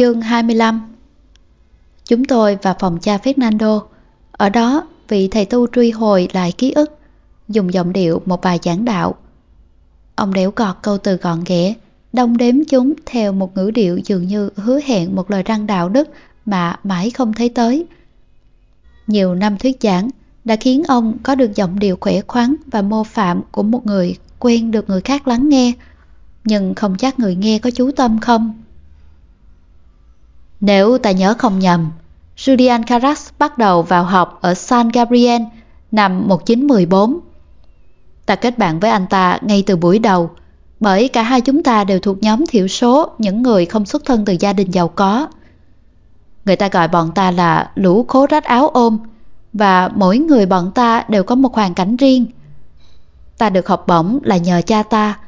Chương 25 Chúng tôi vào phòng cha Fernando. Ở đó, vị thầy tu truy hồi lại ký ức, dùng giọng điệu một bài giảng đạo. Ông đẻo cọt câu từ gọn ghẽ, đông đếm chúng theo một ngữ điệu dường như hứa hẹn một lời răng đạo đức mà mãi không thấy tới. Nhiều năm thuyết giảng đã khiến ông có được giọng điệu khỏe khoắn và mô phạm của một người quen được người khác lắng nghe, nhưng không chắc người nghe có chú tâm không. Nếu ta nhớ không nhầm, Julian Carras bắt đầu vào học ở San Gabriel năm 1914. Ta kết bạn với anh ta ngay từ buổi đầu, bởi cả hai chúng ta đều thuộc nhóm thiểu số những người không xuất thân từ gia đình giàu có. Người ta gọi bọn ta là lũ khố rách áo ôm, và mỗi người bọn ta đều có một hoàn cảnh riêng. Ta được học bổng là nhờ cha ta.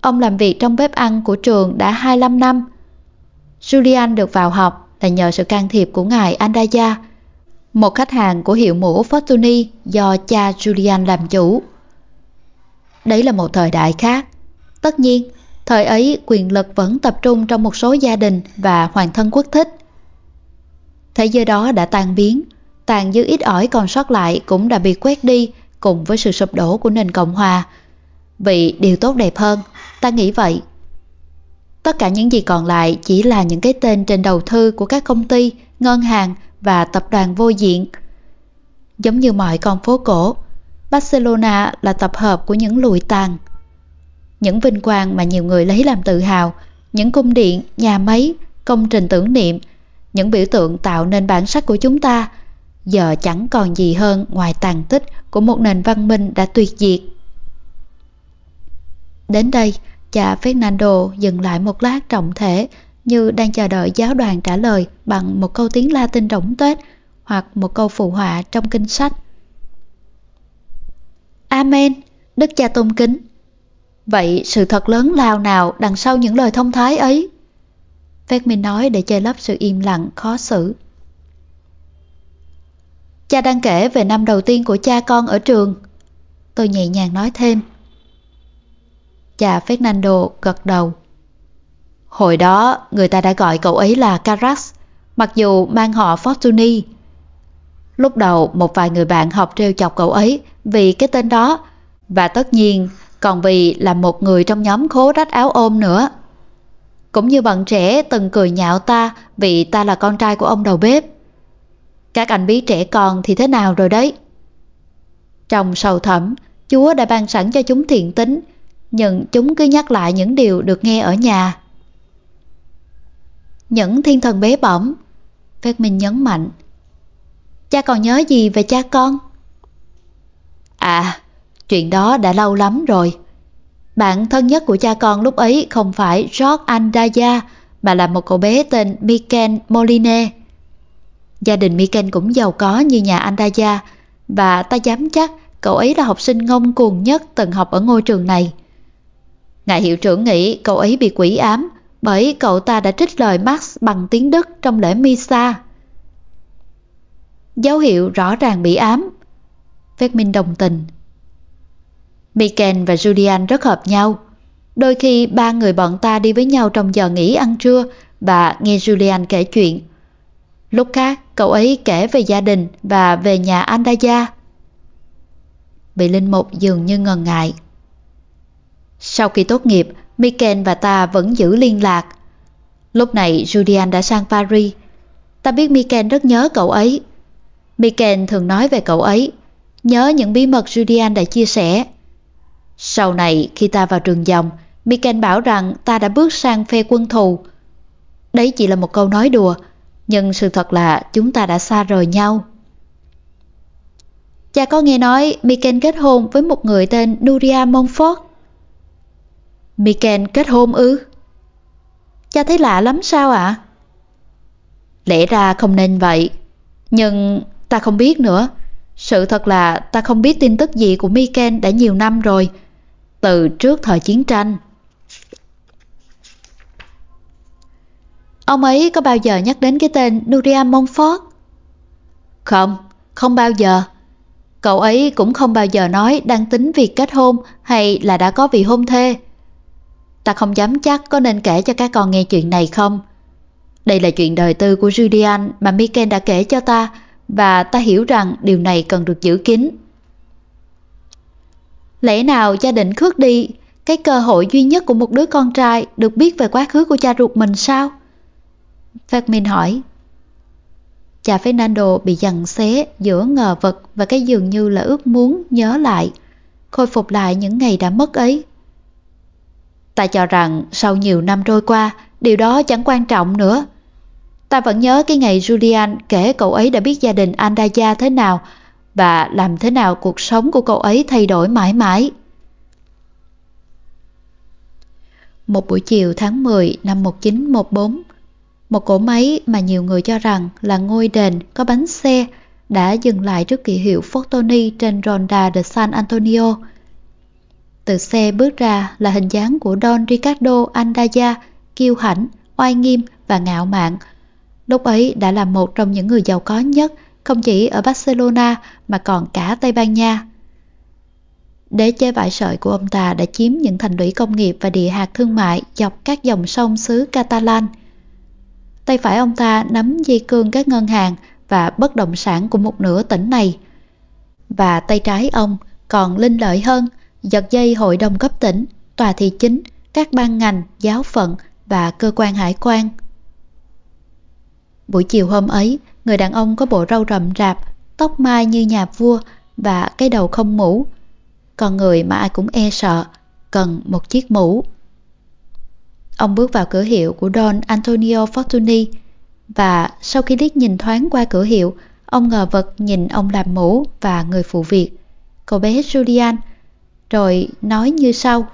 Ông làm việc trong bếp ăn của trường đã 25 năm. Julian được vào học là nhờ sự can thiệp của ngài Andaya, một khách hàng của hiệu mũ Fortuny do cha Julian làm chủ. Đấy là một thời đại khác. Tất nhiên, thời ấy quyền lực vẫn tập trung trong một số gia đình và hoàng thân quốc thích. Thế giới đó đã tan biến, tàn dư ít ỏi còn sót lại cũng đã bị quét đi cùng với sự sụp đổ của nền Cộng Hòa. Vì điều tốt đẹp hơn, ta nghĩ vậy. Tất cả những gì còn lại chỉ là những cái tên trên đầu thư của các công ty, ngân hàng và tập đoàn vô diện. Giống như mọi con phố cổ, Barcelona là tập hợp của những lụi tàn. Những vinh quang mà nhiều người lấy làm tự hào, những cung điện, nhà máy, công trình tưởng niệm, những biểu tượng tạo nên bản sắc của chúng ta – giờ chẳng còn gì hơn ngoài tàn tích của một nền văn minh đã tuyệt diệt. Đến đây, cha Fernando dừng lại một lát trọng thể như đang chờ đợi giáo đoàn trả lời bằng một câu tiếng Latin rỗng tuếch hoặc một câu phụ họa trong kinh sách. Amen, Đức cha tôn kính. Vậy sự thật lớn lao nào đằng sau những lời thông thái ấy? Phép Minh nói để che lấp sự im lặng khó xử. Cha đang kể về năm đầu tiên của cha con ở trường. Tôi nhẹ nhàng nói thêm. Cha Fernando gật đầu. Hồi đó người ta đã gọi cậu ấy là Carras, mặc dù mang họ Fortuny. Lúc đầu một vài người bạn học trêu chọc cậu ấy vì cái tên đó và tất nhiên còn vì là một người trong nhóm khố rách áo ôm nữa. Cũng như bọn trẻ từng cười nhạo ta vì ta là con trai của ông đầu bếp. Các anh biết trẻ con thì thế nào rồi đấy? Trong sầu thẩm, Chúa đã ban sẵn cho chúng thiện tính, nhưng chúng cứ nhắc lại những điều được nghe ở nhà. Những thiên thần bé bỏng, Phép Minh nhấn mạnh. Cha còn nhớ gì về cha con? À, chuyện đó đã lâu lắm rồi. Bạn thân nhất của cha con lúc ấy không phải George Andaya, mà là một cậu bé tên miken Moline. Gia đình Miken cũng giàu có như nhà Andaya và ta dám chắc cậu ấy là học sinh ngông cuồng nhất từng học ở ngôi trường này. Ngài hiệu trưởng nghĩ cậu ấy bị quỷ ám bởi cậu ta đã trích lời Marx bằng tiếng Đức trong lễ Misa. Dấu hiệu rõ ràng bị ám. Phép Minh đồng tình. Miken và Julian rất hợp nhau. Đôi khi ba người bọn ta đi với nhau trong giờ nghỉ ăn trưa và nghe Julian kể chuyện. Lúc khác, cậu ấy kể về gia đình và về nhà Andaya. Bị Linh Mục dường như ngần ngại. Sau khi tốt nghiệp, Miken và ta vẫn giữ liên lạc. Lúc này Julian đã sang Paris. Ta biết Miken rất nhớ cậu ấy. Miken thường nói về cậu ấy, nhớ những bí mật Julian đã chia sẻ. Sau này, khi ta vào trường dòng, Miken bảo rằng ta đã bước sang phe quân thù. Đấy chỉ là một câu nói đùa, nhưng sự thật là chúng ta đã xa rời nhau. Cha có nghe nói Miken kết hôn với một người tên Nuria Montfort. Miken kết hôn ư? Cha thấy lạ lắm sao ạ? Lẽ ra không nên vậy, nhưng ta không biết nữa. Sự thật là ta không biết tin tức gì của Miken đã nhiều năm rồi, từ trước thời chiến tranh. Ông ấy có bao giờ nhắc đến cái tên Nuria Montfort? Không, không bao giờ. Cậu ấy cũng không bao giờ nói đang tính việc kết hôn hay là đã có vị hôn thê. Ta không dám chắc có nên kể cho các con nghe chuyện này không. Đây là chuyện đời tư của Julian mà Miken đã kể cho ta và ta hiểu rằng điều này cần được giữ kín. Lẽ nào gia đình khước đi cái cơ hội duy nhất của một đứa con trai được biết về quá khứ của cha ruột mình sao? Fermin hỏi. Cha Fernando bị dằn xé giữa ngờ vật và cái dường như là ước muốn nhớ lại, khôi phục lại những ngày đã mất ấy. Ta cho rằng sau nhiều năm trôi qua, điều đó chẳng quan trọng nữa. Ta vẫn nhớ cái ngày Julian kể cậu ấy đã biết gia đình Andaya thế nào và làm thế nào cuộc sống của cậu ấy thay đổi mãi mãi. Một buổi chiều tháng 10 năm 1914, một cỗ máy mà nhiều người cho rằng là ngôi đền có bánh xe đã dừng lại trước kỷ hiệu Fortuny trên Ronda de San Antonio. Từ xe bước ra là hình dáng của Don Ricardo Andaya, kiêu hãnh, oai nghiêm và ngạo mạn. Lúc ấy đã là một trong những người giàu có nhất, không chỉ ở Barcelona mà còn cả Tây Ban Nha. Đế chế vải sợi của ông ta đã chiếm những thành lũy công nghiệp và địa hạt thương mại dọc các dòng sông xứ Catalan. Tay phải ông ta nắm dây cương các ngân hàng và bất động sản của một nửa tỉnh này. Và tay trái ông còn linh lợi hơn, giật dây hội đồng cấp tỉnh, tòa thị chính, các ban ngành, giáo phận và cơ quan hải quan. Buổi chiều hôm ấy, người đàn ông có bộ râu rậm rạp, tóc mai như nhà vua và cái đầu không mũ. Còn người mà ai cũng e sợ, cần một chiếc mũ. Ông bước vào cửa hiệu của Don Antonio Fortuny và sau khi liếc nhìn thoáng qua cửa hiệu, ông ngờ vật nhìn ông làm mũ và người phụ việc, cậu bé Julian, rồi nói như sau.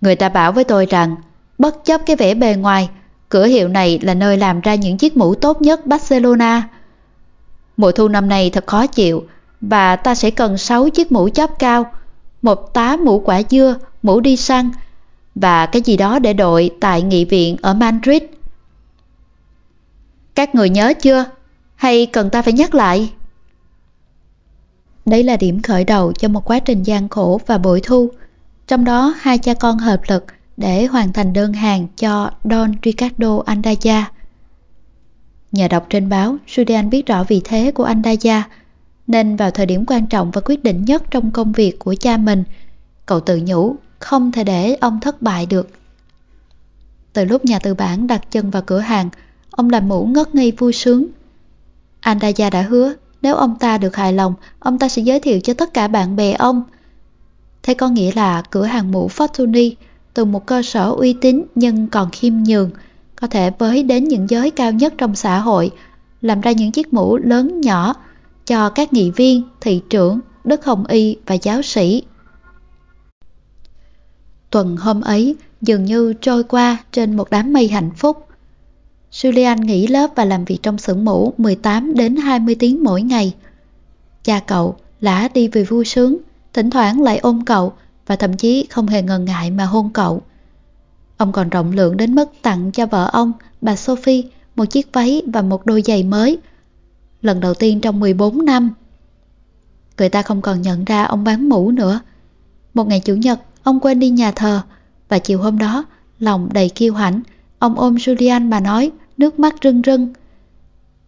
Người ta bảo với tôi rằng, bất chấp cái vẻ bề ngoài, cửa hiệu này là nơi làm ra những chiếc mũ tốt nhất Barcelona. Mùa thu năm nay thật khó chịu, và ta sẽ cần 6 chiếc mũ chóp cao, một tá mũ quả dưa, mũ đi săn, và cái gì đó để đội tại nghị viện ở Madrid. Các người nhớ chưa? Hay cần ta phải nhắc lại? Đấy là điểm khởi đầu cho một quá trình gian khổ và bội thu. Trong đó hai cha con hợp lực để hoàn thành đơn hàng cho Don Ricardo Andaya. Nhờ đọc trên báo, Julian biết rõ vị thế của Andaya, nên vào thời điểm quan trọng và quyết định nhất trong công việc của cha mình, cậu tự nhủ không thể để ông thất bại được. Từ lúc nhà tư bản đặt chân vào cửa hàng, ông làm mũ ngất ngây vui sướng. Andaya đã hứa nếu ông ta được hài lòng, ông ta sẽ giới thiệu cho tất cả bạn bè ông. Thế có nghĩa là cửa hàng mũ Fortuny từ một cơ sở uy tín nhưng còn khiêm nhường, có thể với đến những giới cao nhất trong xã hội, làm ra những chiếc mũ lớn nhỏ cho các nghị viên, thị trưởng, đức hồng y và giáo sĩ. Tuần hôm ấy dường như trôi qua trên một đám mây hạnh phúc. Julian nghỉ lớp và làm việc trong xưởng mũ 18 đến 20 tiếng mỗi ngày. Cha cậu lã đi vì vui sướng, thỉnh thoảng lại ôm cậu và thậm chí không hề ngần ngại mà hôn cậu. Ông còn rộng lượng đến mức tặng cho vợ ông, bà Sophie, một chiếc váy và một đôi giày mới. Lần đầu tiên trong 14 năm. Người ta không còn nhận ra ông bán mũ nữa. Một ngày Chủ nhật, ông quên đi nhà thờ và chiều hôm đó, lòng đầy kiêu hãnh, ông ôm Julian mà nói, nước mắt rưng rưng.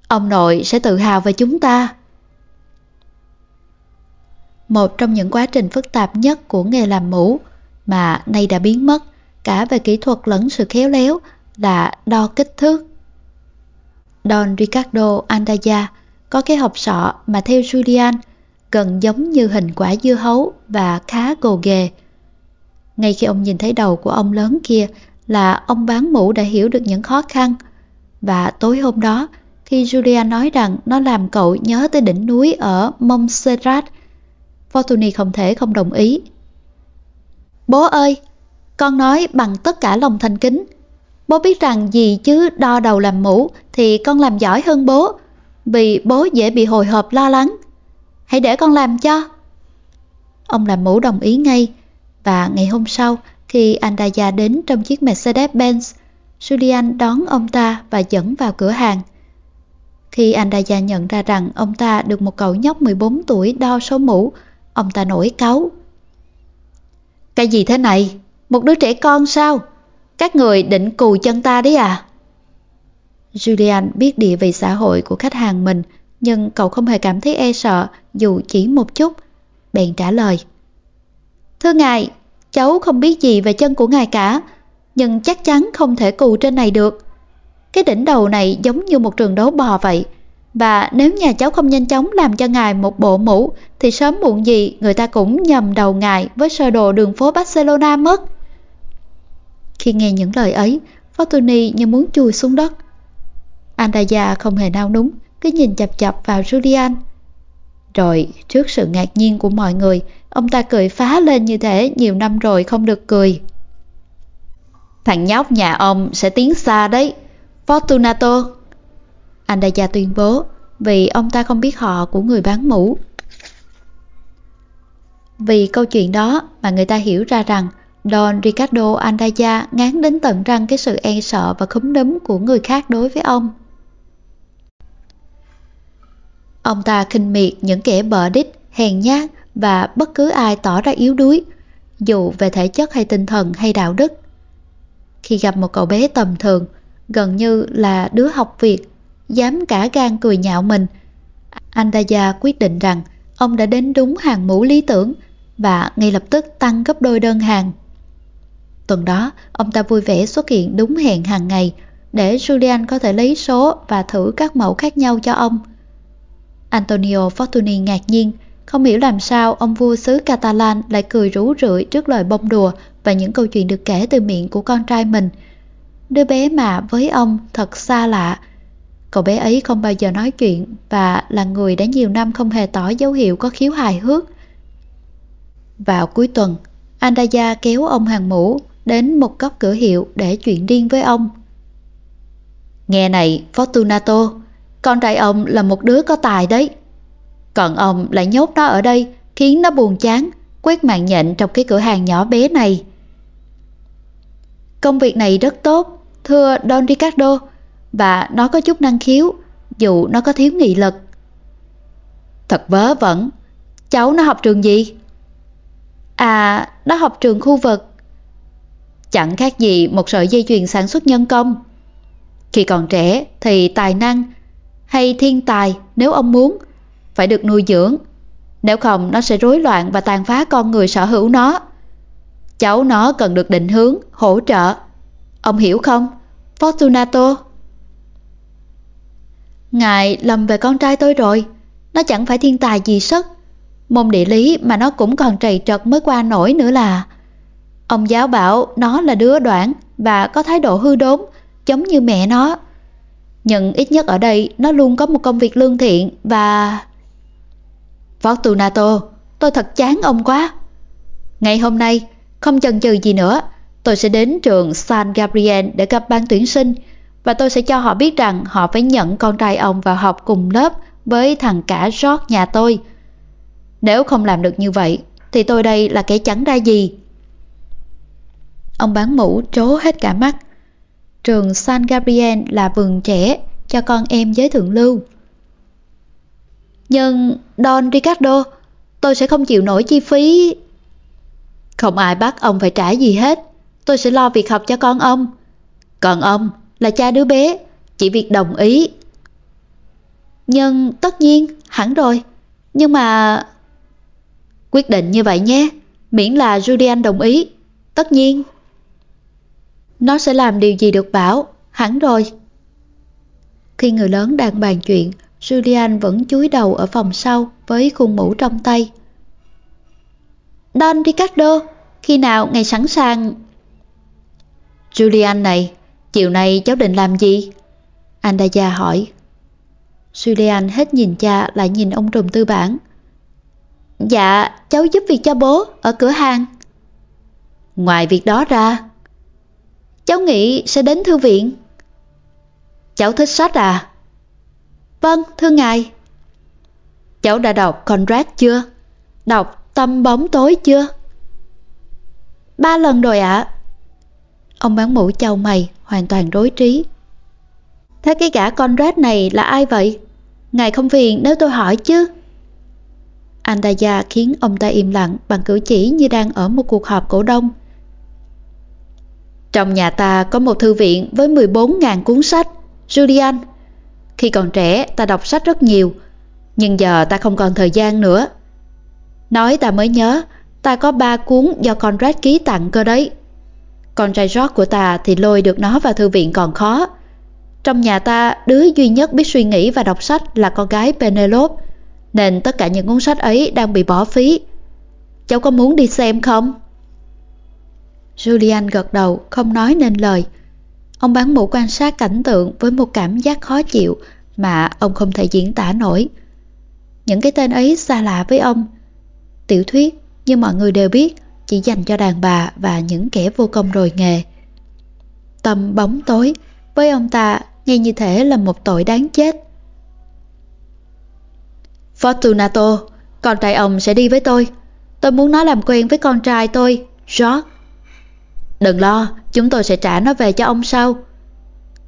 Ông nội sẽ tự hào về chúng ta. Một trong những quá trình phức tạp nhất của nghề làm mũ mà nay đã biến mất cả về kỹ thuật lẫn sự khéo léo là đo kích thước. Don Ricardo Andaya có cái hộp sọ mà theo Julian gần giống như hình quả dưa hấu và khá gồ ghề. Ngay khi ông nhìn thấy đầu của ông lớn kia là ông bán mũ đã hiểu được những khó khăn. Và tối hôm đó, khi Julia nói rằng nó làm cậu nhớ tới đỉnh núi ở Montserrat, Fortuny không thể không đồng ý. Bố ơi, con nói bằng tất cả lòng thành kính. Bố biết rằng gì chứ đo đầu làm mũ thì con làm giỏi hơn bố, vì bố dễ bị hồi hộp lo lắng. Hãy để con làm cho. Ông làm mũ đồng ý ngay, và ngày hôm sau, khi Andaya đến trong chiếc Mercedes-Benz, Julian đón ông ta và dẫn vào cửa hàng. Khi Andaya nhận ra rằng ông ta được một cậu nhóc 14 tuổi đo số mũ, ông ta nổi cáu. Cái gì thế này? Một đứa trẻ con sao? Các người định cù chân ta đấy à? Julian biết địa vị xã hội của khách hàng mình, nhưng cậu không hề cảm thấy e sợ dù chỉ một chút. Bèn trả lời. Thưa ngài, cháu không biết gì về chân của ngài cả, nhưng chắc chắn không thể cù trên này được. Cái đỉnh đầu này giống như một trường đấu bò vậy, và nếu nhà cháu không nhanh chóng làm cho ngài một bộ mũ thì sớm muộn gì người ta cũng nhầm đầu ngài với sơ đồ đường phố Barcelona mất. Khi nghe những lời ấy, Fortuny như muốn chui xuống đất. Andaya không hề nao núng, cứ nhìn chập chập vào Julian. Rồi, trước sự ngạc nhiên của mọi người, ông ta cười phá lên như thế nhiều năm rồi không được cười. Thằng nhóc nhà ông sẽ tiến xa đấy, Fortunato. Andaya tuyên bố, vì ông ta không biết họ của người bán mũ. Vì câu chuyện đó mà người ta hiểu ra rằng Don Ricardo Andaya ngán đến tận răng cái sự e sợ và khúm núm của người khác đối với ông. Ông ta khinh miệt những kẻ bợ đích, hèn nhát và bất cứ ai tỏ ra yếu đuối, dù về thể chất hay tinh thần hay đạo đức. Khi gặp một cậu bé tầm thường, gần như là đứa học việc, dám cả gan cười nhạo mình, Andaya quyết định rằng ông đã đến đúng hàng mũ lý tưởng và ngay lập tức tăng gấp đôi đơn hàng. Tuần đó, ông ta vui vẻ xuất hiện đúng hẹn hàng ngày để Julian có thể lấy số và thử các mẫu khác nhau cho ông. Antonio Fortuny ngạc nhiên, không hiểu làm sao ông vua xứ Catalan lại cười rú rượi trước lời bông đùa và những câu chuyện được kể từ miệng của con trai mình. Đứa bé mà với ông thật xa lạ. Cậu bé ấy không bao giờ nói chuyện và là người đã nhiều năm không hề tỏ dấu hiệu có khiếu hài hước. Vào cuối tuần, Andaya kéo ông hàng mũ đến một góc cửa hiệu để chuyện điên với ông. Nghe này, Fortunato, con trai ông là một đứa có tài đấy. Còn ông lại nhốt nó ở đây, khiến nó buồn chán, quét mạng nhện trong cái cửa hàng nhỏ bé này. Công việc này rất tốt, thưa Don Ricardo, và nó có chút năng khiếu, dù nó có thiếu nghị lực. Thật vớ vẩn, cháu nó học trường gì? À, nó học trường khu vực. Chẳng khác gì một sợi dây chuyền sản xuất nhân công. Khi còn trẻ thì tài năng hay thiên tài nếu ông muốn phải được nuôi dưỡng. Nếu không nó sẽ rối loạn và tàn phá con người sở hữu nó. Cháu nó cần được định hướng, hỗ trợ. Ông hiểu không? Fortunato. Ngài lầm về con trai tôi rồi. Nó chẳng phải thiên tài gì sức. Môn địa lý mà nó cũng còn trầy trật mới qua nổi nữa là Ông giáo bảo nó là đứa đoạn và có thái độ hư đốn giống như mẹ nó Nhưng ít nhất ở đây nó luôn có một công việc lương thiện và... Fortunato, tôi thật chán ông quá. Ngày hôm nay, không chần chừ gì nữa Tôi sẽ đến trường San Gabriel để gặp ban tuyển sinh Và tôi sẽ cho họ biết rằng họ phải nhận con trai ông vào học cùng lớp với thằng cả Rót nhà tôi. Nếu không làm được như vậy Thì tôi đây là kẻ chẳng ra gì. Ông bán mũ trố hết cả mắt. Trường San Gabriel là vườn trẻ Cho con em giới thượng lưu. Nhưng Don Ricardo Tôi sẽ không chịu nổi chi phí. Không ai bắt ông phải trả gì hết. Tôi sẽ lo việc học cho con ông. Còn ông là cha đứa bé Chỉ việc đồng ý. Nhưng tất nhiên hẳn rồi. Nhưng mà Quyết định như vậy nhé, miễn là Julian đồng ý. Tất nhiên. Nó sẽ làm điều gì được bảo, hẳn rồi. Khi người lớn đang bàn chuyện, Julian vẫn chúi đầu ở phòng sau với khuôn mũ trong tay. Don Ricardo, khi nào ngày sẵn sàng? Julian này, chiều nay cháu định làm gì? Andaya hỏi. Julian hết nhìn cha lại nhìn ông trùm tư bản. Dạ, cháu giúp việc cho bố ở cửa hàng. Ngoài việc đó ra, cháu nghĩ sẽ đến thư viện. Cháu thích sách à? Vâng, thưa ngài. Cháu đã đọc Conrad chưa? Đọc Tâm bóng tối chưa? Ba lần rồi ạ. Ông bán mũ chào mày, hoàn toàn rối trí. Thế cái gã Conrad này là ai vậy? Ngài không phiền nếu tôi hỏi chứ? Andaya khiến ông ta im lặng bằng cử chỉ như đang ở một cuộc họp cổ đông. Trong nhà ta có một thư viện với 14.000 cuốn sách, Julian. Khi còn trẻ ta đọc sách rất nhiều, nhưng giờ ta không còn thời gian nữa. Nói ta mới nhớ, ta có ba cuốn do Conrad ký tặng cơ đấy. Con trai rót của ta thì lôi được nó vào thư viện còn khó. Trong nhà ta, đứa duy nhất biết suy nghĩ và đọc sách là con gái Penelope, nên tất cả những cuốn sách ấy đang bị bỏ phí. Cháu có muốn đi xem không? Julian gật đầu, không nói nên lời. Ông bán mũ quan sát cảnh tượng với một cảm giác khó chịu mà ông không thể diễn tả nổi. Những cái tên ấy xa lạ với ông. Tiểu thuyết, như mọi người đều biết, chỉ dành cho đàn bà và những kẻ vô công rồi nghề. Tâm bóng tối, với ông ta nghe như thể là một tội đáng chết. Fortunato, con trai ông sẽ đi với tôi. Tôi muốn nó làm quen với con trai tôi, George. Đừng lo, chúng tôi sẽ trả nó về cho ông sau.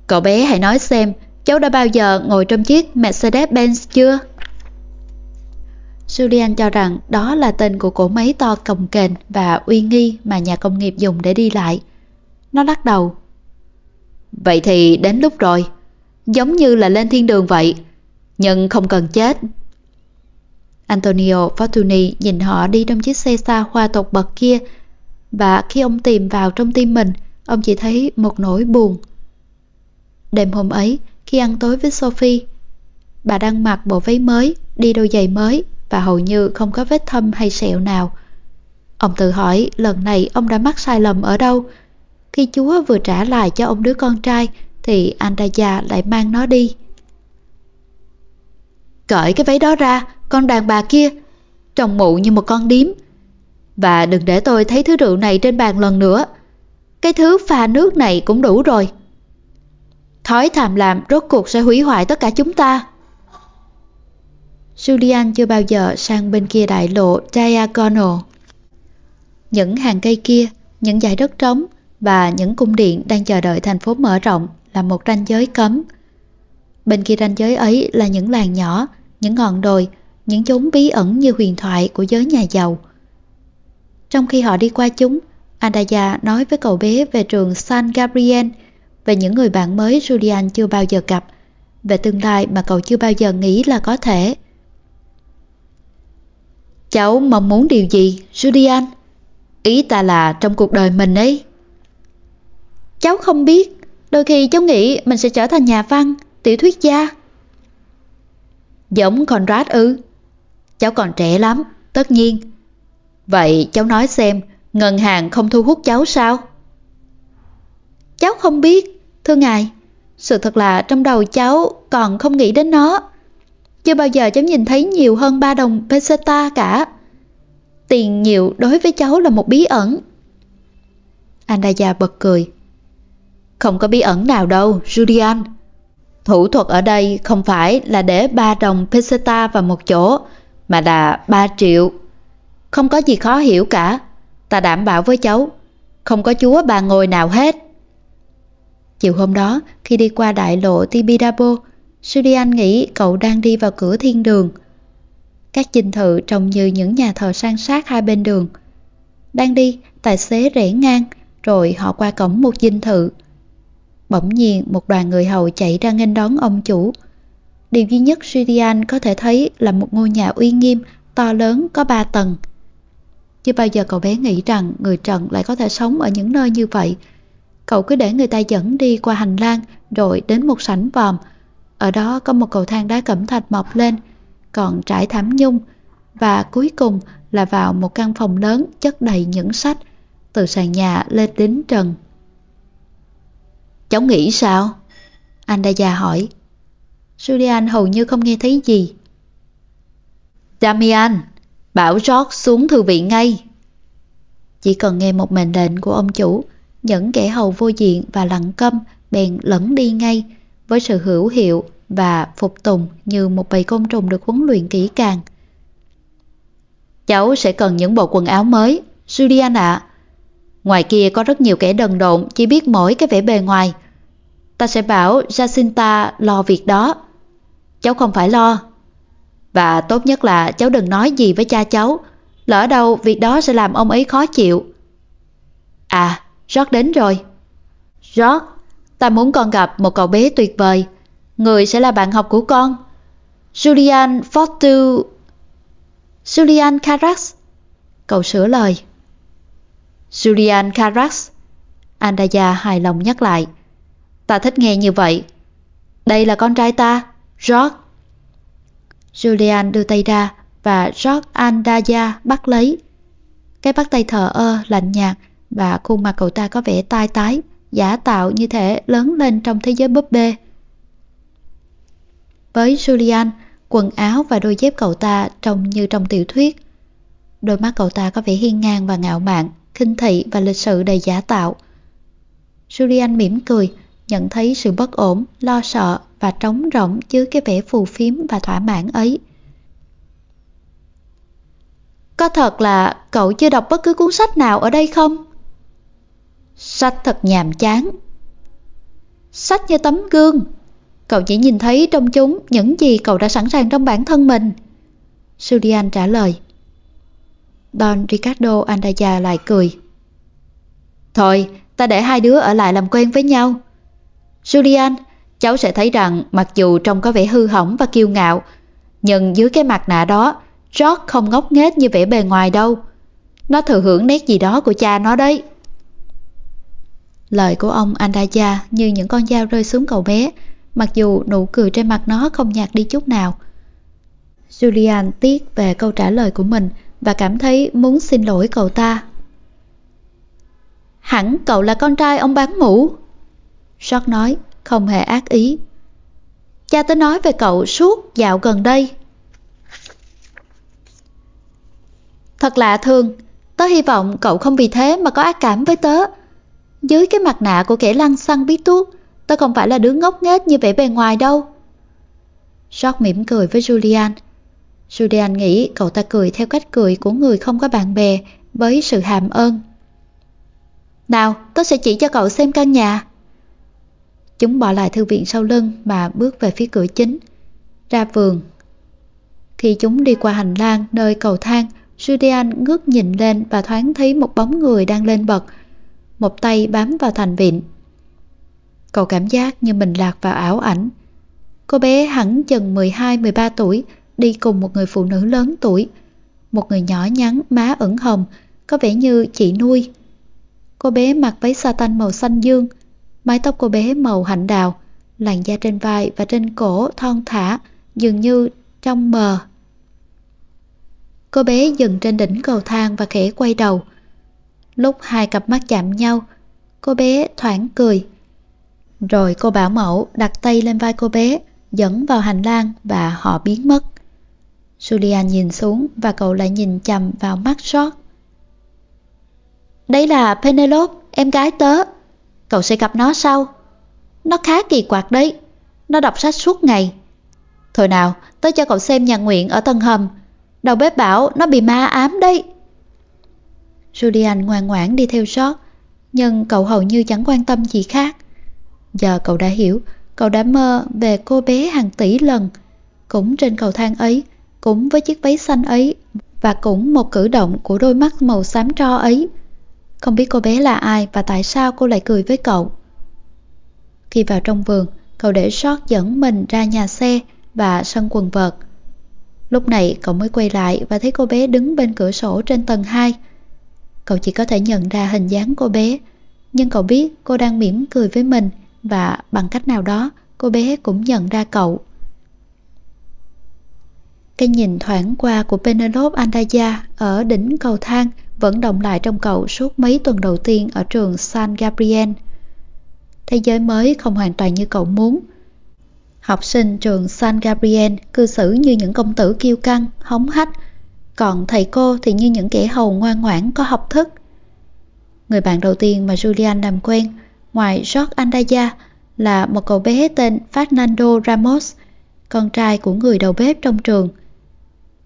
Cậu bé hãy nói xem, cháu đã bao giờ ngồi trong chiếc Mercedes-Benz chưa? Julian cho rằng đó là tên của cỗ máy to cồng kềnh và uy nghi mà nhà công nghiệp dùng để đi lại. Nó lắc đầu. Vậy thì đến lúc rồi, giống như là lên thiên đường vậy, nhưng không cần chết. Antonio Fortuny nhìn họ đi trong chiếc xe xa hoa tột bậc kia và khi ông tìm vào trong tim mình, ông chỉ thấy một nỗi buồn. Đêm hôm ấy, khi ăn tối với Sophie, bà đang mặc bộ váy mới, đi đôi giày mới và hầu như không có vết thâm hay sẹo nào. Ông tự hỏi lần này ông đã mắc sai lầm ở đâu. Khi Chúa vừa trả lại cho ông đứa con trai thì Andaya lại mang nó đi. Cởi cái váy đó ra, con đàn bà kia, trông mụ như một con điếm. Và đừng để tôi thấy thứ rượu này trên bàn lần nữa. Cái thứ pha nước này cũng đủ rồi. Thói tham làm rốt cuộc sẽ hủy hoại tất cả chúng ta. Julian chưa bao giờ sang bên kia đại lộ Diagonal. Những hàng cây kia, những dải đất trống và những cung điện đang chờ đợi thành phố mở rộng là một ranh giới cấm. Bên kia ranh giới ấy là những làng nhỏ, những ngọn đồi, những chốn bí ẩn như huyền thoại của giới nhà giàu. Trong khi họ đi qua chúng, Andaya nói với cậu bé về trường San Gabriel, về những người bạn mới Julian chưa bao giờ gặp, về tương lai mà cậu chưa bao giờ nghĩ là có thể. Cháu mong muốn điều gì, Julian? Ý ta là trong cuộc đời mình ấy. Cháu không biết, đôi khi cháu nghĩ mình sẽ trở thành nhà văn, tiểu thuyết gia. Giống Conrad ư? Cháu còn trẻ lắm, tất nhiên. Vậy cháu nói xem, ngân hàng không thu hút cháu sao? Cháu không biết, thưa ngài. Sự thật là trong đầu cháu còn không nghĩ đến nó. Chưa bao giờ cháu nhìn thấy nhiều hơn 3 đồng peseta cả. Tiền nhiều đối với cháu là một bí ẩn. Andaya bật cười. Không có bí ẩn nào đâu, Julian. Thủ thuật ở đây không phải là để 3 đồng peseta vào một chỗ, mà là 3 triệu. Không có gì khó hiểu cả. Ta đảm bảo với cháu, không có chúa bà ngồi nào hết. Chiều hôm đó, khi đi qua đại lộ Tibidabo, Sudian nghĩ cậu đang đi vào cửa thiên đường. Các dinh thự trông như những nhà thờ sang sát hai bên đường. Đang đi, tài xế rẽ ngang, rồi họ qua cổng một dinh thự. Bỗng nhiên một đoàn người hầu chạy ra nghênh đón ông chủ. Điều duy nhất Sudian có thể thấy là một ngôi nhà uy nghiêm, to lớn, có ba tầng. Chưa bao giờ cậu bé nghĩ rằng người Trần lại có thể sống ở những nơi như vậy. Cậu cứ để người ta dẫn đi qua hành lang rồi đến một sảnh vòm, ở đó có một cầu thang đá cẩm thạch mọc lên, còn trải thảm nhung, và cuối cùng là vào một căn phòng lớn chất đầy những sách, từ sàn nhà lên đến trần. Cháu nghĩ sao? Anh đa già hỏi. Julian hầu như không nghe thấy gì. Damian, bảo George xuống thư viện ngay. Chỉ cần nghe một mệnh lệnh của ông chủ, những kẻ hầu vô diện và lặng câm bèn lẫn đi ngay, với sự hữu hiệu và phục tùng như một bầy côn trùng được huấn luyện kỹ càng. Cháu sẽ cần những bộ quần áo mới, Julian ạ. Ngoài kia có rất nhiều kẻ đần độn chỉ biết mỗi cái vẻ bề ngoài. Ta sẽ bảo Jacinta lo việc đó. Cháu không phải lo. Và tốt nhất là cháu đừng nói gì với cha cháu. Lỡ đâu việc đó sẽ làm ông ấy khó chịu. À, George đến rồi. George, ta muốn con gặp một cậu bé tuyệt vời Người sẽ là bạn học của con. Julian Fortu... Julian Carax. Cậu sửa lời. Julian Carax. Andaya hài lòng nhắc lại. Ta thích nghe như vậy. Đây là con trai ta, George. Julian đưa tay ra và George Andaya bắt lấy. Cái bắt tay thờ ơ, lạnh nhạt và khuôn mặt cậu ta có vẻ tai tái, giả tạo như thể lớn lên trong thế giới búp bê. Với Julian, quần áo và đôi dép cậu ta trông như trong tiểu thuyết. Đôi mắt cậu ta có vẻ hiên ngang và ngạo mạn, khinh thị và lịch sự đầy giả tạo. Julian mỉm cười, nhận thấy sự bất ổn, lo sợ và trống rỗng dưới cái vẻ phù phiếm và thỏa mãn ấy. Có thật là cậu chưa đọc bất cứ cuốn sách nào ở đây không? Sách thật nhàm chán. Sách như tấm gương. Cậu chỉ nhìn thấy trong chúng những gì cậu đã sẵn sàng trong bản thân mình. Julian trả lời. Don Ricardo Andaya lại cười. Thôi, ta để hai đứa ở lại làm quen với nhau. Julian, cháu sẽ thấy rằng mặc dù trông có vẻ hư hỏng và kiêu ngạo, nhưng dưới cái mặt nạ đó, George không ngốc nghếch như vẻ bề ngoài đâu. Nó thừa hưởng nét gì đó của cha nó đấy. Lời của ông Andaya như những con dao rơi xuống cậu bé, mặc dù nụ cười trên mặt nó không nhạt đi chút nào. Julian tiếc về câu trả lời của mình và cảm thấy muốn xin lỗi cậu ta. Hẳn cậu là con trai ông bán mũ. George nói, không hề ác ý. Cha tớ nói về cậu suốt dạo gần đây. Thật lạ thường, tớ hy vọng cậu không vì thế mà có ác cảm với tớ. Dưới cái mặt nạ của kẻ lăng xăng biết tuốt, tớ không phải là đứa ngốc nghếch như vẻ bề ngoài đâu. George mỉm cười với Julian. Julian nghĩ cậu ta cười theo cách cười của người không có bạn bè với sự hàm ơn. Nào, tớ sẽ chỉ cho cậu xem căn nhà. Chúng bỏ lại thư viện sau lưng mà bước về phía cửa chính, ra vườn. Khi chúng đi qua hành lang nơi cầu thang, Julian ngước nhìn lên và thoáng thấy một bóng người đang lên bậc, một tay bám vào thành vịn. Cậu cảm giác như mình lạc vào ảo ảnh. Cô bé hẳn chừng 12-13 tuổi, đi cùng một người phụ nữ lớn tuổi, một người nhỏ nhắn, má ửng hồng, có vẻ như chị nuôi. Cô bé mặc váy Satan màu xanh dương, mái tóc cô bé màu hạnh đào, làn da trên vai và trên cổ thon thả, dường như trong mờ. Cô bé dừng trên đỉnh cầu thang và khẽ quay đầu. Lúc hai cặp mắt chạm nhau, cô bé thoảng cười. Rồi cô bảo mẫu đặt tay lên vai cô bé, dẫn vào hành lang và họ biến mất. Julian nhìn xuống và cậu lại nhìn chầm vào mắt sót. Đấy là Penelope, em gái tớ. Cậu sẽ gặp nó sau. Nó khá kỳ quặc đấy. Nó đọc sách suốt ngày. Thôi nào, tớ cho cậu xem nhà nguyện ở tầng hầm. Đầu bếp bảo nó bị ma ám đấy. Julian ngoan ngoãn đi theo sót, nhưng cậu hầu như chẳng quan tâm gì khác. Giờ cậu đã hiểu, cậu đã mơ về cô bé hàng tỷ lần, cũng trên cầu thang ấy, cũng với chiếc váy xanh ấy, và cũng một cử động của đôi mắt màu xám tro ấy. Không biết cô bé là ai và tại sao cô lại cười với cậu. Khi vào trong vườn, cậu để sót dẫn mình ra nhà xe và sân quần vợt. Lúc này cậu mới quay lại và thấy cô bé đứng bên cửa sổ trên tầng 2. Cậu chỉ có thể nhận ra hình dáng cô bé, nhưng cậu biết cô đang mỉm cười với mình và bằng cách nào đó cô bé cũng nhận ra cậu. Cái nhìn thoảng qua của Penelope Andaya ở đỉnh cầu thang vẫn động lại trong cậu suốt mấy tuần đầu tiên ở trường San Gabriel. Thế giới mới không hoàn toàn như cậu muốn. Học sinh trường San Gabriel cư xử như những công tử kiêu căng, hống hách, còn thầy cô thì như những kẻ hầu ngoan ngoãn có học thức. Người bạn đầu tiên mà Julian làm quen, ngoài George Andaya, là một cậu bé tên Fernando Ramos, con trai của người đầu bếp trong trường.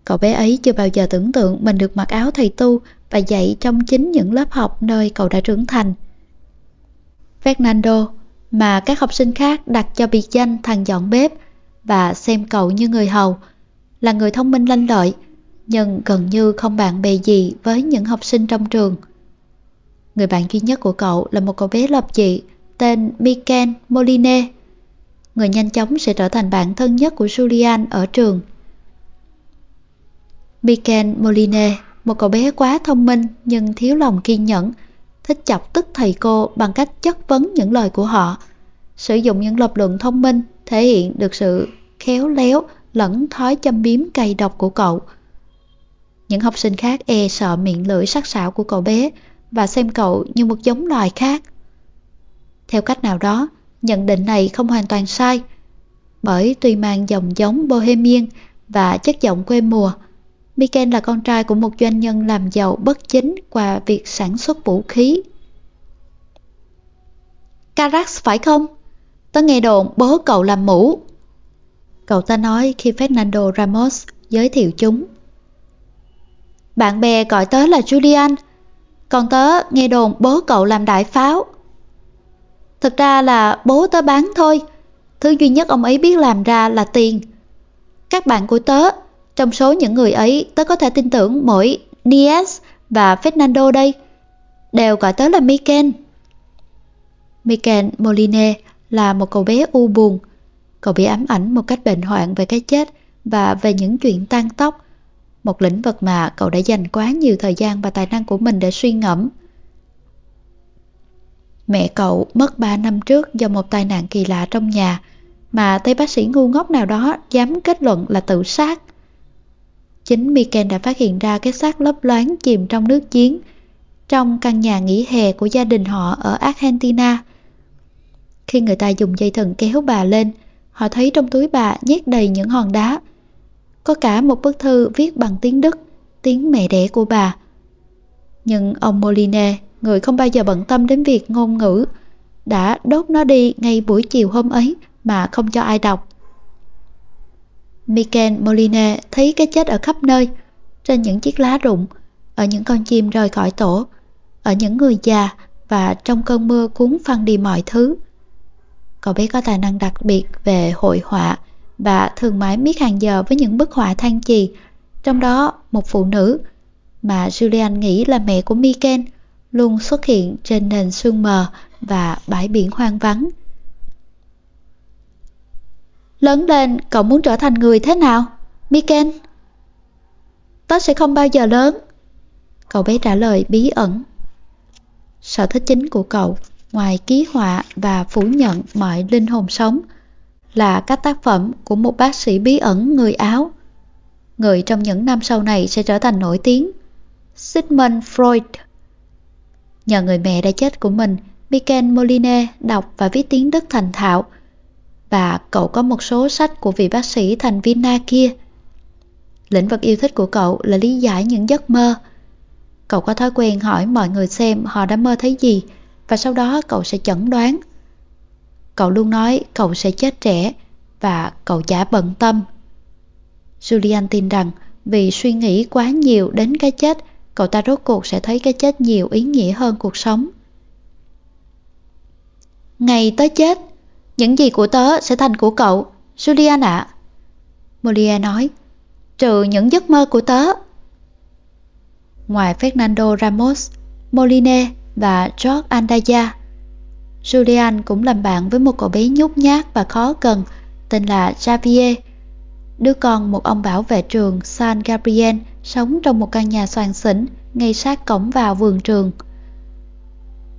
Cậu bé ấy chưa bao giờ tưởng tượng mình được mặc áo thầy tu và dạy trong chính những lớp học nơi cậu đã trưởng thành. Fernando, mà các học sinh khác đặt cho biệt danh thằng dọn bếp và xem cậu như người hầu, là người thông minh lanh lợi, nhưng gần như không bạn bè gì với những học sinh trong trường. Người bạn duy nhất của cậu là một cậu bé lập dị tên Miken Moline. người nhanh chóng sẽ trở thành bạn thân nhất của Julian ở trường. Mikel Moline, một cậu bé quá thông minh nhưng thiếu lòng kiên nhẫn, thích chọc tức thầy cô bằng cách chất vấn những lời của họ. Sử dụng những lập luận thông minh thể hiện được sự khéo léo lẫn thói châm biếm cay độc của cậu. Những học sinh khác e sợ miệng lưỡi sắc sảo của cậu bé và xem cậu như một giống loài khác. Theo cách nào đó, nhận định này không hoàn toàn sai, bởi tuy mang dòng giống Bohemian và chất giọng quê mùa, Miken là con trai của một doanh nhân làm giàu bất chính qua việc sản xuất vũ khí. Carax phải không? Tớ nghe đồn bố cậu làm mũ. Cậu ta nói khi Fernando Ramos giới thiệu chúng. Bạn bè gọi tớ là Julian, còn tớ nghe đồn bố cậu làm đại pháo. Thực ra là bố tớ bán thôi, thứ duy nhất ông ấy biết làm ra là tiền. Các bạn của tớ, trong số những người ấy tớ có thể tin tưởng mỗi Nies và Fernando đây, đều gọi tớ là Miken. Miken Moline là một cậu bé u buồn. Cậu bị ám ảnh một cách bệnh hoạn về cái chết và về những chuyện tan tóc một lĩnh vực mà cậu đã dành quá nhiều thời gian và tài năng của mình để suy ngẫm. Mẹ cậu mất 3 năm trước do một tai nạn kỳ lạ trong nhà mà tay bác sĩ ngu ngốc nào đó dám kết luận là tự sát. Chính Miken đã phát hiện ra cái xác lấp loáng chìm trong nước chiến trong căn nhà nghỉ hè của gia đình họ ở Argentina. Khi người ta dùng dây thừng kéo bà lên, họ thấy trong túi bà nhét đầy những hòn đá có cả một bức thư viết bằng tiếng Đức, tiếng mẹ đẻ của bà. Nhưng ông Moline, người không bao giờ bận tâm đến việc ngôn ngữ, đã đốt nó đi ngay buổi chiều hôm ấy mà không cho ai đọc. Michael Molina thấy cái chết ở khắp nơi, trên những chiếc lá rụng, ở những con chim rời khỏi tổ, ở những người già và trong cơn mưa cuốn phăng đi mọi thứ. Cậu bé có tài năng đặc biệt về hội họa và thường mãi miết hàng giờ với những bức họa than chì, trong đó một phụ nữ mà Julian nghĩ là mẹ của Miken luôn xuất hiện trên nền sương mờ và bãi biển hoang vắng. Lớn lên, cậu muốn trở thành người thế nào? Miken? Tớ sẽ không bao giờ lớn. Cậu bé trả lời bí ẩn. Sở thích chính của cậu, ngoài ký họa và phủ nhận mọi linh hồn sống, là các tác phẩm của một bác sĩ bí ẩn người Áo. Người trong những năm sau này sẽ trở thành nổi tiếng. Sigmund Freud Nhờ người mẹ đã chết của mình, Miken Moline đọc và viết tiếng Đức thành thạo và cậu có một số sách của vị bác sĩ thành Vienna kia. Lĩnh vực yêu thích của cậu là lý giải những giấc mơ. Cậu có thói quen hỏi mọi người xem họ đã mơ thấy gì và sau đó cậu sẽ chẩn đoán Cậu luôn nói cậu sẽ chết trẻ và cậu chả bận tâm. Julian tin rằng vì suy nghĩ quá nhiều đến cái chết, cậu ta rốt cuộc sẽ thấy cái chết nhiều ý nghĩa hơn cuộc sống. Ngày tới chết, những gì của tớ sẽ thành của cậu, Julian ạ. À. Molia nói, trừ những giấc mơ của tớ. Ngoài Fernando Ramos, Moline và George Andaya, Julian cũng làm bạn với một cậu bé nhút nhát và khó cần tên là Javier, đứa con một ông bảo vệ trường San Gabriel sống trong một căn nhà soàn xỉnh ngay sát cổng vào vườn trường.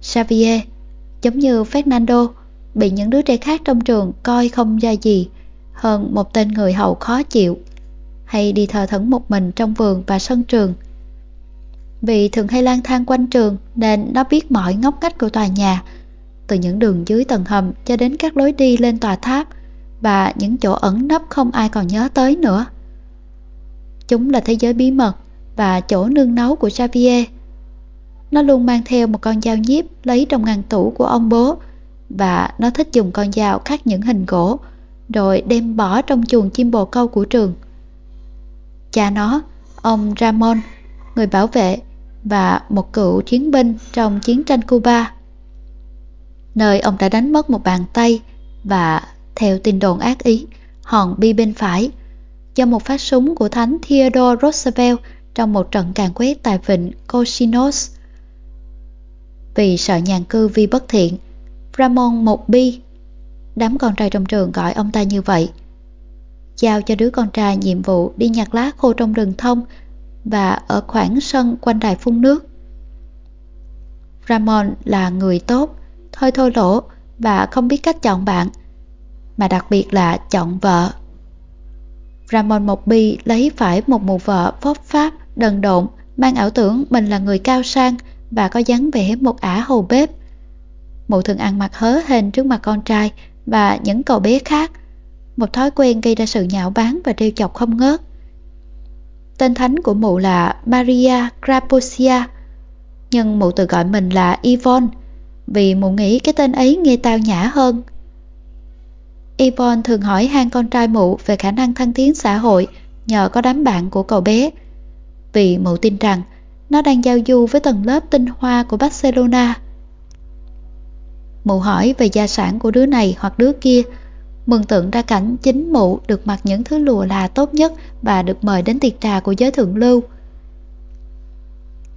Javier, giống như Fernando, bị những đứa trẻ khác trong trường coi không ra gì hơn một tên người hầu khó chịu, hay đi thờ thẫn một mình trong vườn và sân trường. Vì thường hay lang thang quanh trường nên nó biết mọi ngóc ngách của tòa nhà, từ những đường dưới tầng hầm cho đến các lối đi lên tòa tháp và những chỗ ẩn nấp không ai còn nhớ tới nữa. Chúng là thế giới bí mật và chỗ nương nấu của Xavier. Nó luôn mang theo một con dao nhíp lấy trong ngăn tủ của ông bố và nó thích dùng con dao cắt những hình gỗ rồi đem bỏ trong chuồng chim bồ câu của trường. Cha nó, ông Ramon, người bảo vệ và một cựu chiến binh trong chiến tranh Cuba nơi ông đã đánh mất một bàn tay và, theo tin đồn ác ý, hòn bi bên phải do một phát súng của thánh Theodore Roosevelt trong một trận càn quét tại vịnh Cochinos. Vì sợ nhàn cư vi bất thiện, Ramon một bi, Đám con trai trong trường gọi ông ta như vậy. Giao cho đứa con trai nhiệm vụ đi nhặt lá khô trong rừng thông và ở khoảng sân quanh đài phun nước. Ramon là người tốt, thôi thôi lỗ và không biết cách chọn bạn, mà đặc biệt là chọn vợ. Ramon một Bi lấy phải một mụ vợ phóp pháp, đần độn, mang ảo tưởng mình là người cao sang và có dáng vẻ một ả hầu bếp. Mụ thường ăn mặc hớ hên trước mặt con trai và những cậu bé khác, một thói quen gây ra sự nhạo báng và trêu chọc không ngớt. Tên thánh của mụ là Maria Graposia, nhưng mụ tự gọi mình là Yvonne vì mụ nghĩ cái tên ấy nghe tao nhã hơn. Yvonne thường hỏi han con trai mụ về khả năng thăng tiến xã hội nhờ có đám bạn của cậu bé. Vì mụ tin rằng nó đang giao du với tầng lớp tinh hoa của Barcelona. Mụ hỏi về gia sản của đứa này hoặc đứa kia, mừng tượng ra cảnh chính mụ được mặc những thứ lùa là tốt nhất và được mời đến tiệc trà của giới thượng lưu.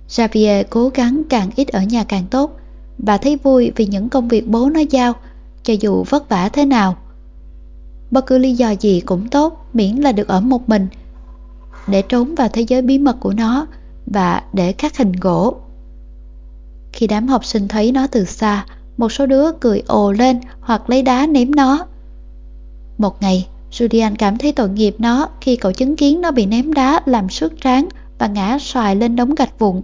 Xavier cố gắng càng ít ở nhà càng tốt bà thấy vui vì những công việc bố nó giao, cho dù vất vả thế nào. Bất cứ lý do gì cũng tốt miễn là được ở một mình, để trốn vào thế giới bí mật của nó và để khắc hình gỗ. Khi đám học sinh thấy nó từ xa, một số đứa cười ồ lên hoặc lấy đá ném nó. Một ngày, Julian cảm thấy tội nghiệp nó khi cậu chứng kiến nó bị ném đá làm sướt trán và ngã xoài lên đống gạch vụn.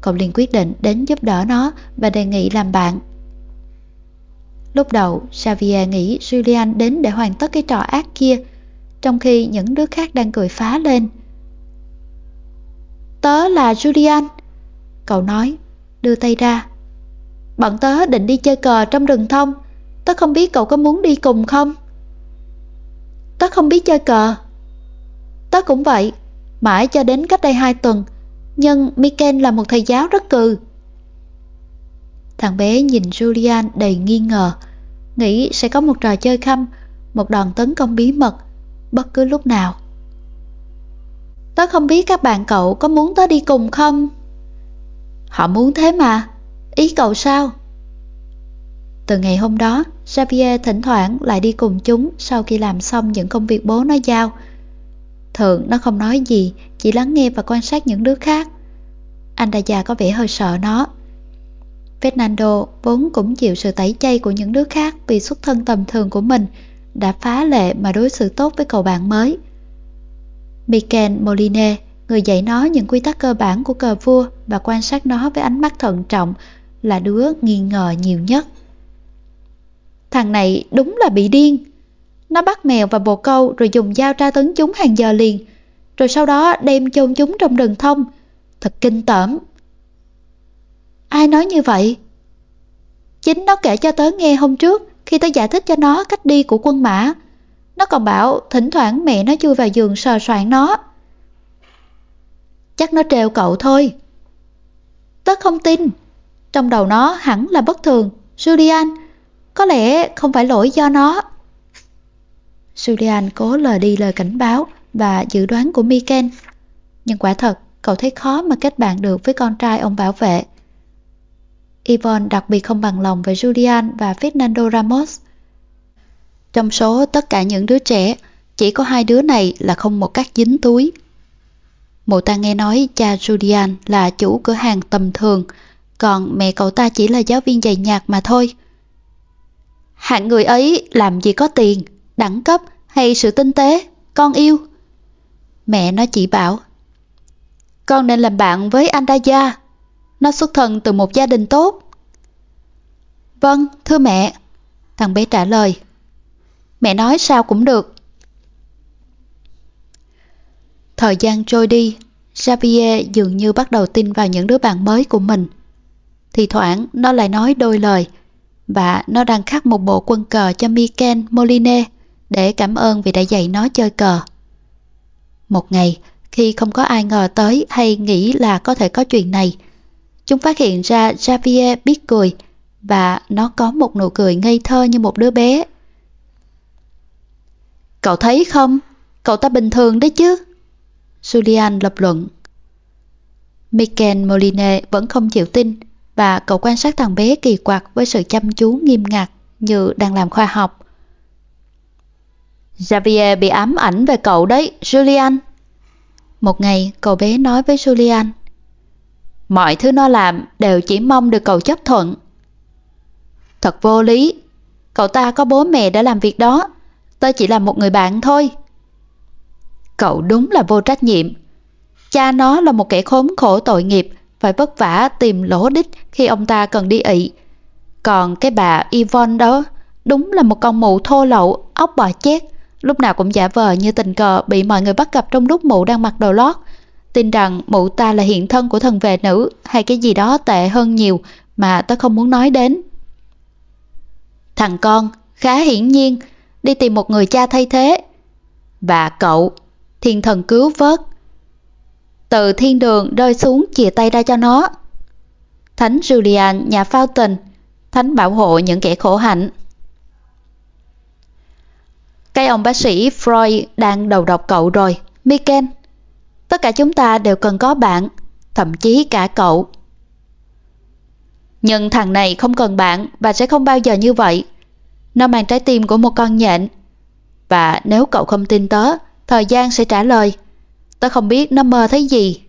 Cậu liền quyết định đến giúp đỡ nó và đề nghị làm bạn. Lúc đầu, Xavier nghĩ Julian đến để hoàn tất cái trò ác kia, trong khi những đứa khác đang cười phá lên. Tớ là Julian, cậu nói, đưa tay ra. Bọn tớ định đi chơi cờ trong rừng thông, tớ không biết cậu có muốn đi cùng không? Tớ không biết chơi cờ. Tớ cũng vậy, mãi cho đến cách đây hai tuần, nhưng Miken là một thầy giáo rất cừ. Thằng bé nhìn Julian đầy nghi ngờ, nghĩ sẽ có một trò chơi khăm, một đòn tấn công bí mật, bất cứ lúc nào. Tớ không biết các bạn cậu có muốn tớ đi cùng không? Họ muốn thế mà, ý cậu sao? Từ ngày hôm đó, Xavier thỉnh thoảng lại đi cùng chúng sau khi làm xong những công việc bố nó giao. Thường nó không nói gì, chỉ lắng nghe và quan sát những đứa khác. Anh đã già có vẻ hơi sợ nó. Fernando vốn cũng chịu sự tẩy chay của những đứa khác vì xuất thân tầm thường của mình, đã phá lệ mà đối xử tốt với cậu bạn mới. Mikel Moline, người dạy nó những quy tắc cơ bản của cờ vua và quan sát nó với ánh mắt thận trọng, là đứa nghi ngờ nhiều nhất. Thằng này đúng là bị điên. Nó bắt mèo và bồ câu rồi dùng dao tra tấn chúng hàng giờ liền, rồi sau đó đem chôn chúng trong rừng thông. Thật kinh tởm. Ai nói như vậy? Chính nó kể cho tớ nghe hôm trước khi tớ giải thích cho nó cách đi của quân mã. Nó còn bảo thỉnh thoảng mẹ nó chui vào giường sờ soạn nó. Chắc nó trêu cậu thôi. Tớ không tin. Trong đầu nó hẳn là bất thường. Julian, có lẽ không phải lỗi do nó. Julian cố lờ đi lời cảnh báo và dự đoán của Miken. Nhưng quả thật, cậu thấy khó mà kết bạn được với con trai ông bảo vệ. Yvonne đặc biệt không bằng lòng với Julian và Fernando Ramos. Trong số tất cả những đứa trẻ, chỉ có hai đứa này là không một cách dính túi. Mụ ta nghe nói cha Julian là chủ cửa hàng tầm thường, còn mẹ cậu ta chỉ là giáo viên dạy nhạc mà thôi. Hạng người ấy làm gì có tiền, đẳng cấp hay sự tinh tế, con yêu. Mẹ nó chỉ bảo, con nên làm bạn với Andaya, nó xuất thân từ một gia đình tốt. Vâng, thưa mẹ, thằng bé trả lời. Mẹ nói sao cũng được. Thời gian trôi đi, Xavier dường như bắt đầu tin vào những đứa bạn mới của mình. Thì thoảng nó lại nói đôi lời và nó đang khắc một bộ quân cờ cho Miken Moline để cảm ơn vì đã dạy nó chơi cờ. Một ngày, khi không có ai ngờ tới hay nghĩ là có thể có chuyện này, chúng phát hiện ra Javier biết cười và nó có một nụ cười ngây thơ như một đứa bé. Cậu thấy không? Cậu ta bình thường đấy chứ. Julian lập luận. Miken Moline vẫn không chịu tin và cậu quan sát thằng bé kỳ quặc với sự chăm chú nghiêm ngặt như đang làm khoa học. Xavier bị ám ảnh về cậu đấy, Julian. Một ngày, cậu bé nói với Julian. Mọi thứ nó làm đều chỉ mong được cậu chấp thuận. Thật vô lý. Cậu ta có bố mẹ để làm việc đó. Tôi chỉ là một người bạn thôi. Cậu đúng là vô trách nhiệm. Cha nó là một kẻ khốn khổ tội nghiệp, phải vất vả tìm lỗ đích khi ông ta cần đi ị. Còn cái bà Yvonne đó, đúng là một con mụ thô lậu, ốc bò chét, lúc nào cũng giả vờ như tình cờ bị mọi người bắt gặp trong lúc mụ đang mặc đồ lót. Tin rằng mụ ta là hiện thân của thần vệ nữ hay cái gì đó tệ hơn nhiều mà tôi không muốn nói đến. Thằng con, khá hiển nhiên, đi tìm một người cha thay thế. Và cậu, thiên thần cứu vớt. Từ thiên đường rơi xuống chìa tay ra cho nó. Thánh Julian, nhà phao tình, thánh bảo hộ những kẻ khổ hạnh. Cái ông bác sĩ Freud đang đầu độc cậu rồi, Miken. Tất cả chúng ta đều cần có bạn, thậm chí cả cậu. Nhưng thằng này không cần bạn và sẽ không bao giờ như vậy. Nó mang trái tim của một con nhện. Và nếu cậu không tin tớ, thời gian sẽ trả lời. Tớ không biết nó mơ thấy gì.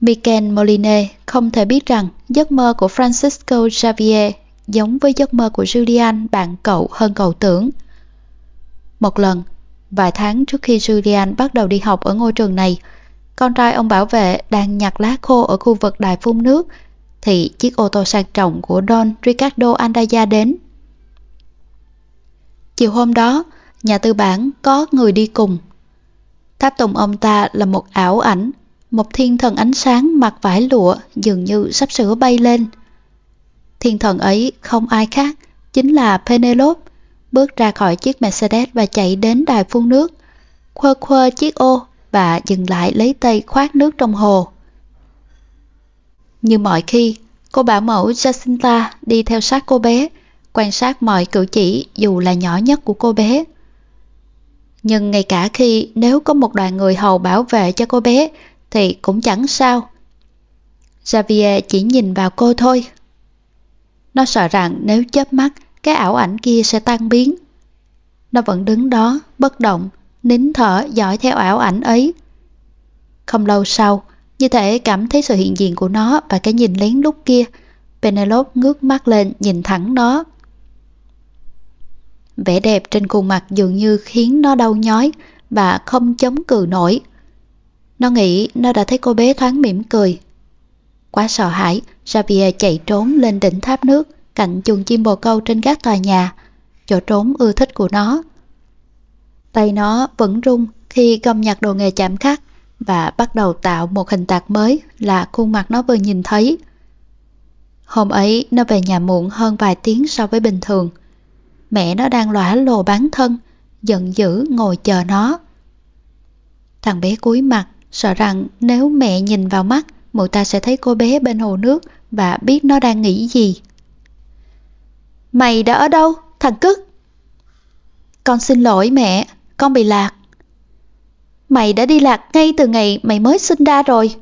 Michael Moline không thể biết rằng giấc mơ của Francisco Xavier giống với giấc mơ của Julian bạn cậu hơn cậu tưởng. Một lần, vài tháng trước khi Julian bắt đầu đi học ở ngôi trường này, con trai ông bảo vệ đang nhặt lá khô ở khu vực đài phun nước thì chiếc ô tô sang trọng của Don Ricardo Andaya đến. Chiều hôm đó, nhà tư bản có người đi cùng. Tháp tùng ông ta là một ảo ảnh, một thiên thần ánh sáng mặc vải lụa dường như sắp sửa bay lên. Thiên thần ấy không ai khác, chính là Penelope, bước ra khỏi chiếc Mercedes và chạy đến đài phun nước, khuơ khuơ chiếc ô và dừng lại lấy tay khoát nước trong hồ. Như mọi khi, cô bảo mẫu Jacinta đi theo sát cô bé, quan sát mọi cử chỉ dù là nhỏ nhất của cô bé. Nhưng ngay cả khi nếu có một đoàn người hầu bảo vệ cho cô bé thì cũng chẳng sao. Xavier chỉ nhìn vào cô thôi. Nó sợ rằng nếu chớp mắt, cái ảo ảnh kia sẽ tan biến. Nó vẫn đứng đó, bất động, nín thở dõi theo ảo ảnh ấy. Không lâu sau, như thể cảm thấy sự hiện diện của nó và cái nhìn lén lúc kia, Penelope ngước mắt lên nhìn thẳng nó. Vẻ đẹp trên khuôn mặt dường như khiến nó đau nhói và không chống cự nổi. Nó nghĩ nó đã thấy cô bé thoáng mỉm cười. Quá sợ hãi, Xavier chạy trốn lên đỉnh tháp nước, cạnh chuồng chim bồ câu trên các tòa nhà, chỗ trốn ưa thích của nó. Tay nó vẫn rung khi gom nhặt đồ nghề chạm khắc và bắt đầu tạo một hình tạc mới là khuôn mặt nó vừa nhìn thấy. Hôm ấy nó về nhà muộn hơn vài tiếng so với bình thường. Mẹ nó đang lõa lồ bán thân, giận dữ ngồi chờ nó. Thằng bé cúi mặt, sợ rằng nếu mẹ nhìn vào mắt, mụ ta sẽ thấy cô bé bên hồ nước và biết nó đang nghĩ gì. Mày đã ở đâu, thằng cức? Con xin lỗi mẹ, con bị lạc. Mày đã đi lạc ngay từ ngày mày mới sinh ra rồi.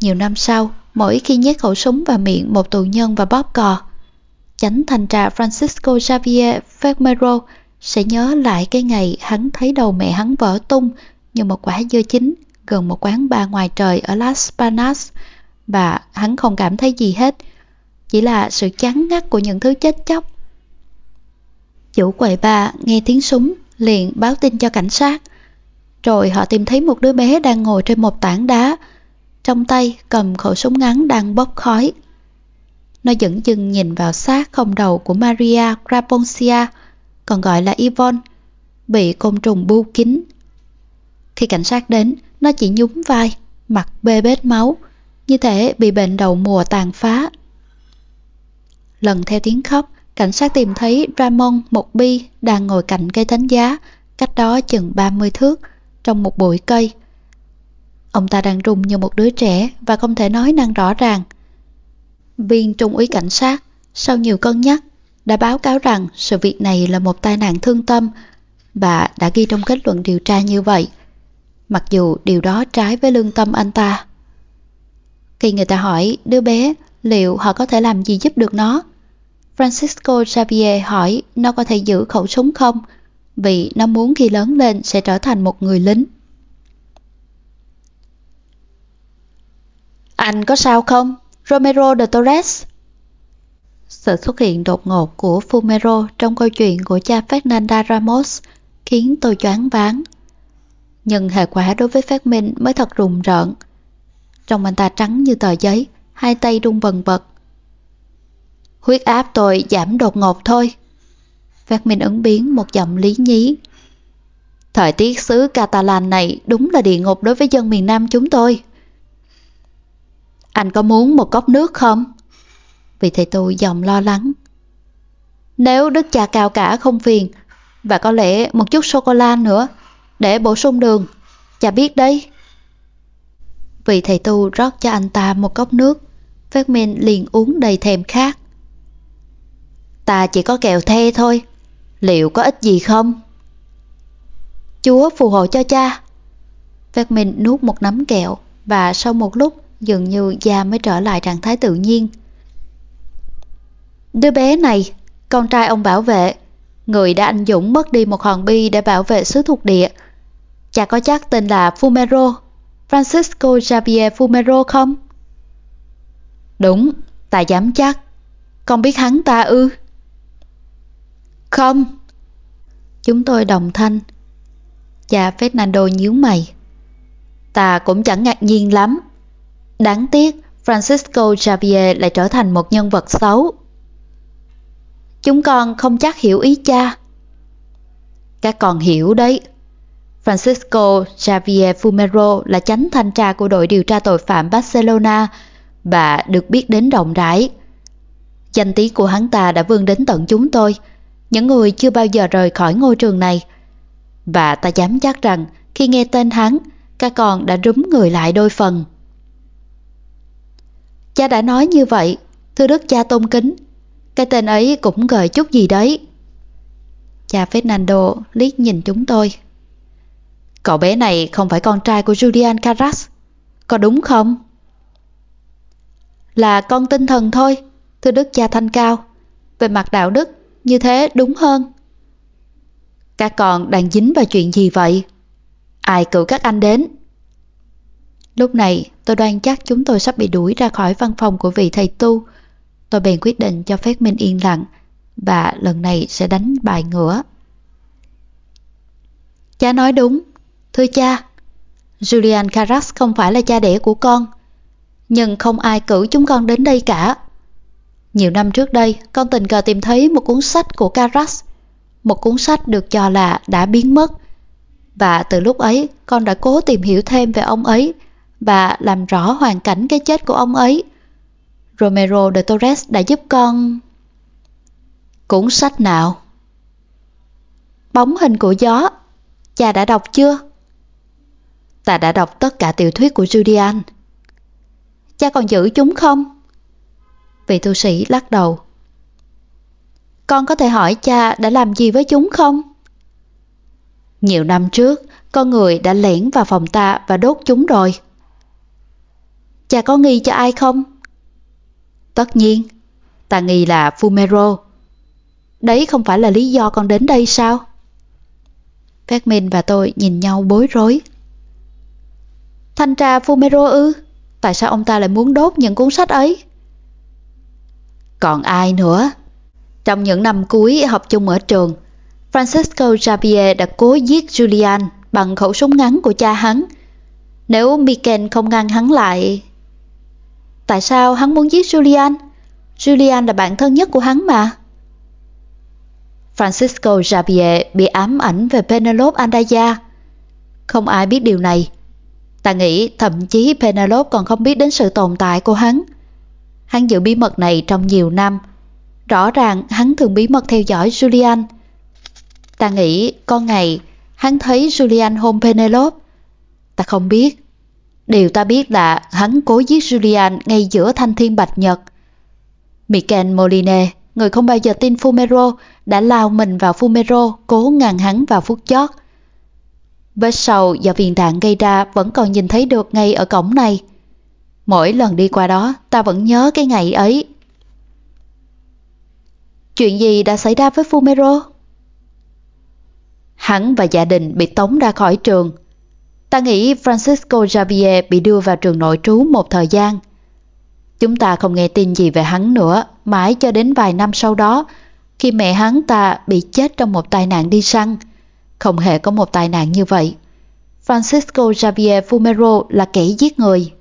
Nhiều năm sau, mỗi khi nhét khẩu súng vào miệng một tù nhân và bóp cò, chánh thành trà Francisco Xavier Fermero sẽ nhớ lại cái ngày hắn thấy đầu mẹ hắn vỡ tung như một quả dưa chín gần một quán bar ngoài trời ở Las Palmas và hắn không cảm thấy gì hết, chỉ là sự chán ngắt của những thứ chết chóc. Chủ quầy ba nghe tiếng súng liền báo tin cho cảnh sát. Rồi họ tìm thấy một đứa bé đang ngồi trên một tảng đá, trong tay cầm khẩu súng ngắn đang bốc khói. Nó dẫn dừng nhìn vào xác không đầu của Maria Graponcia, còn gọi là Yvonne, bị côn trùng bu kín. Khi cảnh sát đến, nó chỉ nhún vai, mặt bê bết máu, như thể bị bệnh đầu mùa tàn phá. Lần theo tiếng khóc, cảnh sát tìm thấy Ramon một bi đang ngồi cạnh cây thánh giá, cách đó chừng 30 thước, trong một bụi cây. Ông ta đang rung như một đứa trẻ và không thể nói năng rõ ràng. Viên trung úy cảnh sát, sau nhiều cân nhắc, đã báo cáo rằng sự việc này là một tai nạn thương tâm và đã ghi trong kết luận điều tra như vậy, mặc dù điều đó trái với lương tâm anh ta. Khi người ta hỏi đứa bé liệu họ có thể làm gì giúp được nó, Francisco Xavier hỏi nó có thể giữ khẩu súng không, vì nó muốn khi lớn lên sẽ trở thành một người lính. Anh có sao không? Romero de Torres Sự xuất hiện đột ngột của Fumero trong câu chuyện của cha Fernanda Ramos khiến tôi choáng váng. Nhưng hệ quả đối với phát minh mới thật rùng rợn. Trong anh ta trắng như tờ giấy, hai tay rung bần bật. Huyết áp tôi giảm đột ngột thôi. Phát minh ứng biến một giọng lý nhí. Thời tiết xứ Catalan này đúng là địa ngục đối với dân miền Nam chúng tôi. Anh có muốn một cốc nước không? Vì thầy tôi giọng lo lắng. Nếu đức cha cao cả không phiền, và có lẽ một chút sô-cô-la nữa, để bổ sung đường, cha biết đấy. Vị thầy tu rót cho anh ta một cốc nước, Phát Minh liền uống đầy thèm khát. Ta chỉ có kẹo the thôi, liệu có ích gì không? Chúa phù hộ cho cha. Phát Minh nuốt một nắm kẹo và sau một lúc dường như da mới trở lại trạng thái tự nhiên. Đứa bé này, con trai ông bảo vệ, người đã anh dũng mất đi một hòn bi để bảo vệ xứ thuộc địa. Cha có chắc tên là Fumero, Francisco Javier Fumero không? Đúng, ta dám chắc. Con biết hắn ta ư? Không. Chúng tôi đồng thanh. Cha Fernando nhíu mày. Ta cũng chẳng ngạc nhiên lắm. Đáng tiếc, Francisco Javier lại trở thành một nhân vật xấu. Chúng con không chắc hiểu ý cha. Các con hiểu đấy. Francisco Javier Fumero là chánh thanh tra của đội điều tra tội phạm Barcelona và được biết đến rộng rãi. Danh tiếng của hắn ta đã vươn đến tận chúng tôi, những người chưa bao giờ rời khỏi ngôi trường này. Và ta dám chắc rằng khi nghe tên hắn, các con đã rúm người lại đôi phần. Cha đã nói như vậy, thưa đức cha tôn kính, cái tên ấy cũng gợi chút gì đấy. Cha Fernando liếc nhìn chúng tôi. Cậu bé này không phải con trai của Julian Carras, có đúng không? Là con tinh thần thôi, thưa đức cha thanh cao. Về mặt đạo đức, như thế đúng hơn. Các con đang dính vào chuyện gì vậy? Ai cử các anh đến? Lúc này tôi đoan chắc chúng tôi sắp bị đuổi ra khỏi văn phòng của vị thầy tu. Tôi bèn quyết định cho phép mình yên lặng và lần này sẽ đánh bài ngửa. Cha nói đúng, thưa cha. Julian Carras không phải là cha đẻ của con, nhưng không ai cử chúng con đến đây cả. Nhiều năm trước đây, con tình cờ tìm thấy một cuốn sách của Carras, một cuốn sách được cho là đã biến mất. Và từ lúc ấy, con đã cố tìm hiểu thêm về ông ấy và làm rõ hoàn cảnh cái chết của ông ấy. Romero de Torres đã giúp con... Cuốn sách nào? Bóng hình của gió. Cha đã đọc chưa? Ta đã đọc tất cả tiểu thuyết của Julian. Cha còn giữ chúng không? Vị tu sĩ lắc đầu. Con có thể hỏi cha đã làm gì với chúng không? Nhiều năm trước, con người đã lẻn vào phòng ta và đốt chúng rồi. Cha có nghi cho ai không? Tất nhiên, ta nghi là Fumero. Đấy không phải là lý do con đến đây sao? Phát Minh và tôi nhìn nhau bối rối. Thanh tra Fumero ư? Tại sao ông ta lại muốn đốt những cuốn sách ấy? Còn ai nữa? Trong những năm cuối học chung ở trường, Francisco Javier đã cố giết Julian bằng khẩu súng ngắn của cha hắn. Nếu Miken không ngăn hắn lại... Tại sao hắn muốn giết Julian? Julian là bạn thân nhất của hắn mà. Francisco Javier bị ám ảnh về Penelope Andaya. Không ai biết điều này. Ta nghĩ thậm chí Penelope còn không biết đến sự tồn tại của hắn. Hắn giữ bí mật này trong nhiều năm. Rõ ràng hắn thường bí mật theo dõi Julian. Ta nghĩ con ngày hắn thấy Julian hôn Penelope. Ta không biết. Điều ta biết là hắn cố giết Julian ngay giữa thanh thiên bạch nhật. Mikel Moline, người không bao giờ tin Fumero, đã lao mình vào Fumero, cố ngăn hắn vào phút chót. Vết sầu do viên đạn gây ra vẫn còn nhìn thấy được ngay ở cổng này. Mỗi lần đi qua đó, ta vẫn nhớ cái ngày ấy. Chuyện gì đã xảy ra với Fumero? Hắn và gia đình bị tống ra khỏi trường. Ta nghĩ Francisco Javier bị đưa vào trường nội trú một thời gian. Chúng ta không nghe tin gì về hắn nữa, mãi cho đến vài năm sau đó, khi mẹ hắn ta bị chết trong một tai nạn đi săn. Không hề có một tai nạn như vậy. Francisco Javier Fumero là kẻ giết người.